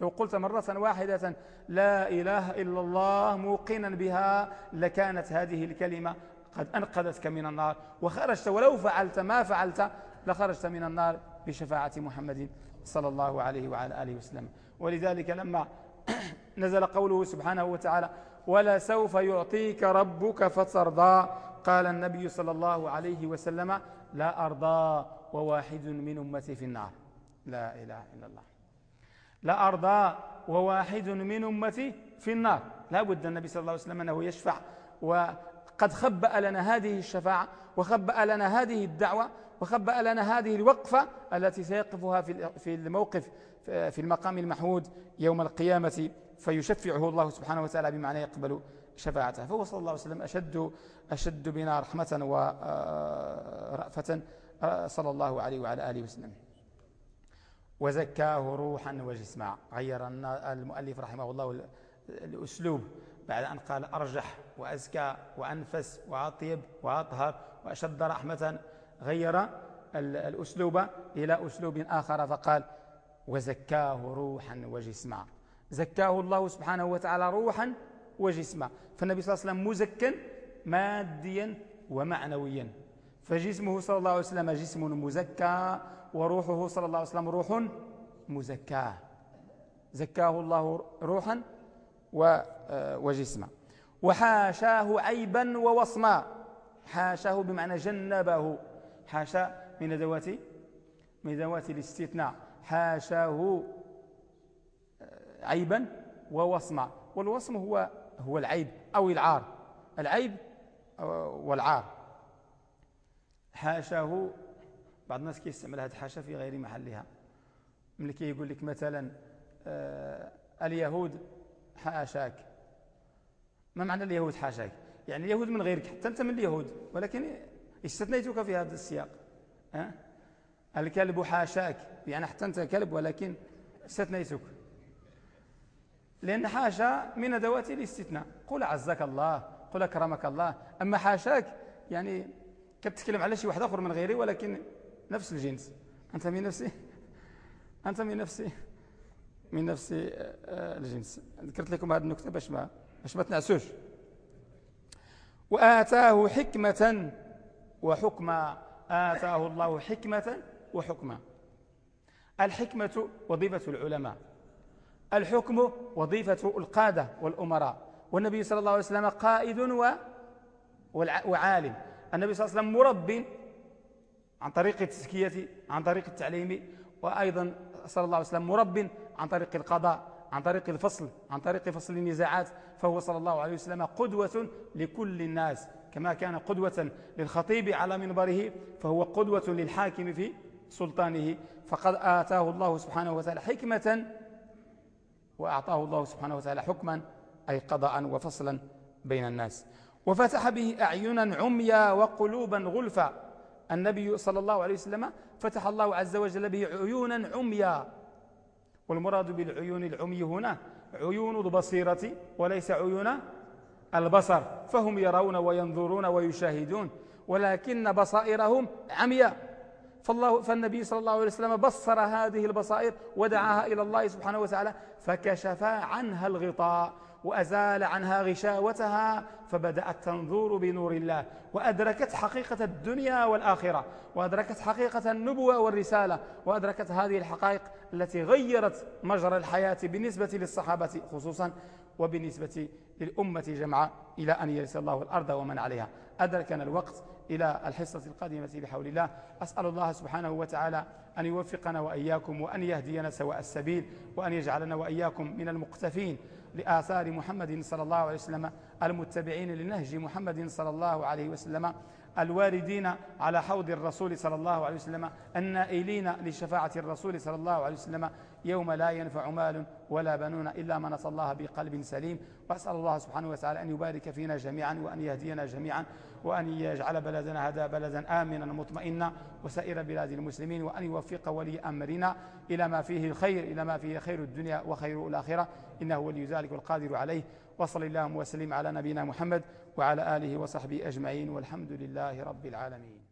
S1: لو قلت مرة واحدة لا إله إلا الله موقنا بها لكانت هذه الكلمة قد أنقذتك من النار. وخرجت ولو فعلت ما فعلت لخرجت من النار بشفاعة محمد صلى الله عليه وعلى آله وسلم. ولذلك لما نزل قوله سبحانه وتعالى ولا سوف يعطيك ربك فترضى قال النبي صلى الله عليه وسلم لا أرضى وواحد من أمتي في النار. لا إله إلا الله. لا أرضى وواحد من أمتي في النار. لا بد النبي صلى الله عليه وسلم أنه يشفع. وقد خبأ لنا هذه الشفاعة وخبأ لنا هذه الدعوة وخبأ لنا هذه الوقفة التي سيقفها في الموقف في المقام المحمود يوم القيامة. فيشفعه الله سبحانه وتعالى بمعنى يقبل شفاعته. فهو صلى الله عليه وسلم أشد, أشد بنا رحمة ورأفة صلى الله عليه وعلى آله وسلم. وزكاه روحا وجسما غير المؤلف رحمه الله الأسلوب بعد أن قال أرجح وأزكى وأنفس وأطيب وأطهر وأشد رحمة غير الأسلوب إلى أسلوب آخر فقال وزكاه روحا وجسما. زكاه الله سبحانه وتعالى روحا وجسما. فالنبي صلى الله عليه وسلم مزكا ماديا ومعنويا. فجسمه صلى الله عليه وسلم جسم مزكى وروحه صلى الله عليه وسلم روح مزكاه زكاه الله روحا آه، وجسما. وحاشاه عيبا ووصما. حاشاه بمعنى جنبه. حاشا من ذوات من ذوات الاستثناء. حاشاه عيبا ووصما والوصم هو هو العيب أو العار. العيب والعار. حاشاه بعض الناس كيستعمل هذه الحاشا في غير محلها. ملي كيقول لك مثلا آه اليهود حاشاك. ما معنى اليهود حاشاك؟ يعني اليهود من غيرك حتى أنت من اليهود ولكن استثنيتك في هذا السياق. أه؟ الكلب حاشاك يعني حتى أنت كلب ولكن استثنيتك. لأن حاشا من أدوات الاستثناء. قل عزك الله قل أكرمك الله. أما حاشاك يعني كتتكلم على شيء واحد آخر من غيري ولكن نفس الجنس. أنت من نفسي أنت من نفسي من نفس آه، الجنس. ذكرت لكم هذه النكتة باش ما باش ما تنعسوش. وآتاه حكمة وحكما. آتاه الله حكمة وحكما. الحكمة وظيفة العلماء. الحكم وظيفة القادة والأمراء. والنبي صلى الله عليه وسلم قائد و... وعالم. النبي صلى الله عليه وسلم مرب عن طريق التزكية عن طريق التعليم وأيضا صلى الله عليه وسلم مرب عن طريق القضاء عن طريق الفصل عن طريق فصل النزاعات. فهو صلى الله عليه وسلم قدوة لكل الناس كما كان قدوة للخطيب على منبره فهو قدوة للحاكم في سلطانه. فقد آتاه الله سبحانه وتعالى حكمة وأعطاه الله سبحانه وتعالى حكما أي قضاء وفصلا بين الناس. وفتح به أعينا عميا وقلوبا غلفا. النبي صلى الله عليه وسلم فتح الله عز وجل به عيونا عميا. والمراد بالعيون العمي هنا عيون البصيرة وليس عيون البصر. فهم يرون وينظرون ويشاهدون ولكن بصائرهم عمياء. فالله فالنبي صلى الله عليه وسلم بصر هذه البصائر ودعاها إلى الله سبحانه وتعالى فكشف عنها الغطاء وأزال عنها غشاوتها فبدأت تنظر بنور الله. وأدركت حقيقة الدنيا والآخرة وأدركت حقيقة النبوة والرسالة وأدركت هذه الحقائق التي غيرت مجرى الحياة بالنسبة للصحابة خصوصا وبالنسبة للأمة جمعاء إلى أن يرث الله الأرض ومن عليها. أدركنا الوقت إلى الحصة القادمة بحول الله. أسأل الله سبحانه وتعالى أن يوفقنا وإياكم وأن يهدينا سواء السبيل وأن يجعلنا وإياكم من المقتفين لآثار محمد صلى الله عليه وسلم المتبعين لنهج محمد صلى الله عليه وسلم الواردين على حوض الرسول صلى الله عليه وسلم النائلين لشفاعة الرسول صلى الله عليه وسلم. يوم لا ينفع مال ولا بنون إلا من أتى الله بقلب سليم. وأسأل الله سبحانه وتعالى أن يبارك فينا جميعا وأن يهدينا جميعا. وأن يجعل بلدنا هذا بلدا آمنا مطمئنا وسائر بلاد المسلمين وأن يوفق ولي أمرنا إلى ما فيه الخير إلى ما فيه خير الدنيا وخير الآخرة. إنه ولي ذلك والقادر عليه. وصل اللهم وسلم على نبينا محمد وعلى آله وصحبه أجمعين والحمد لله رب العالمين.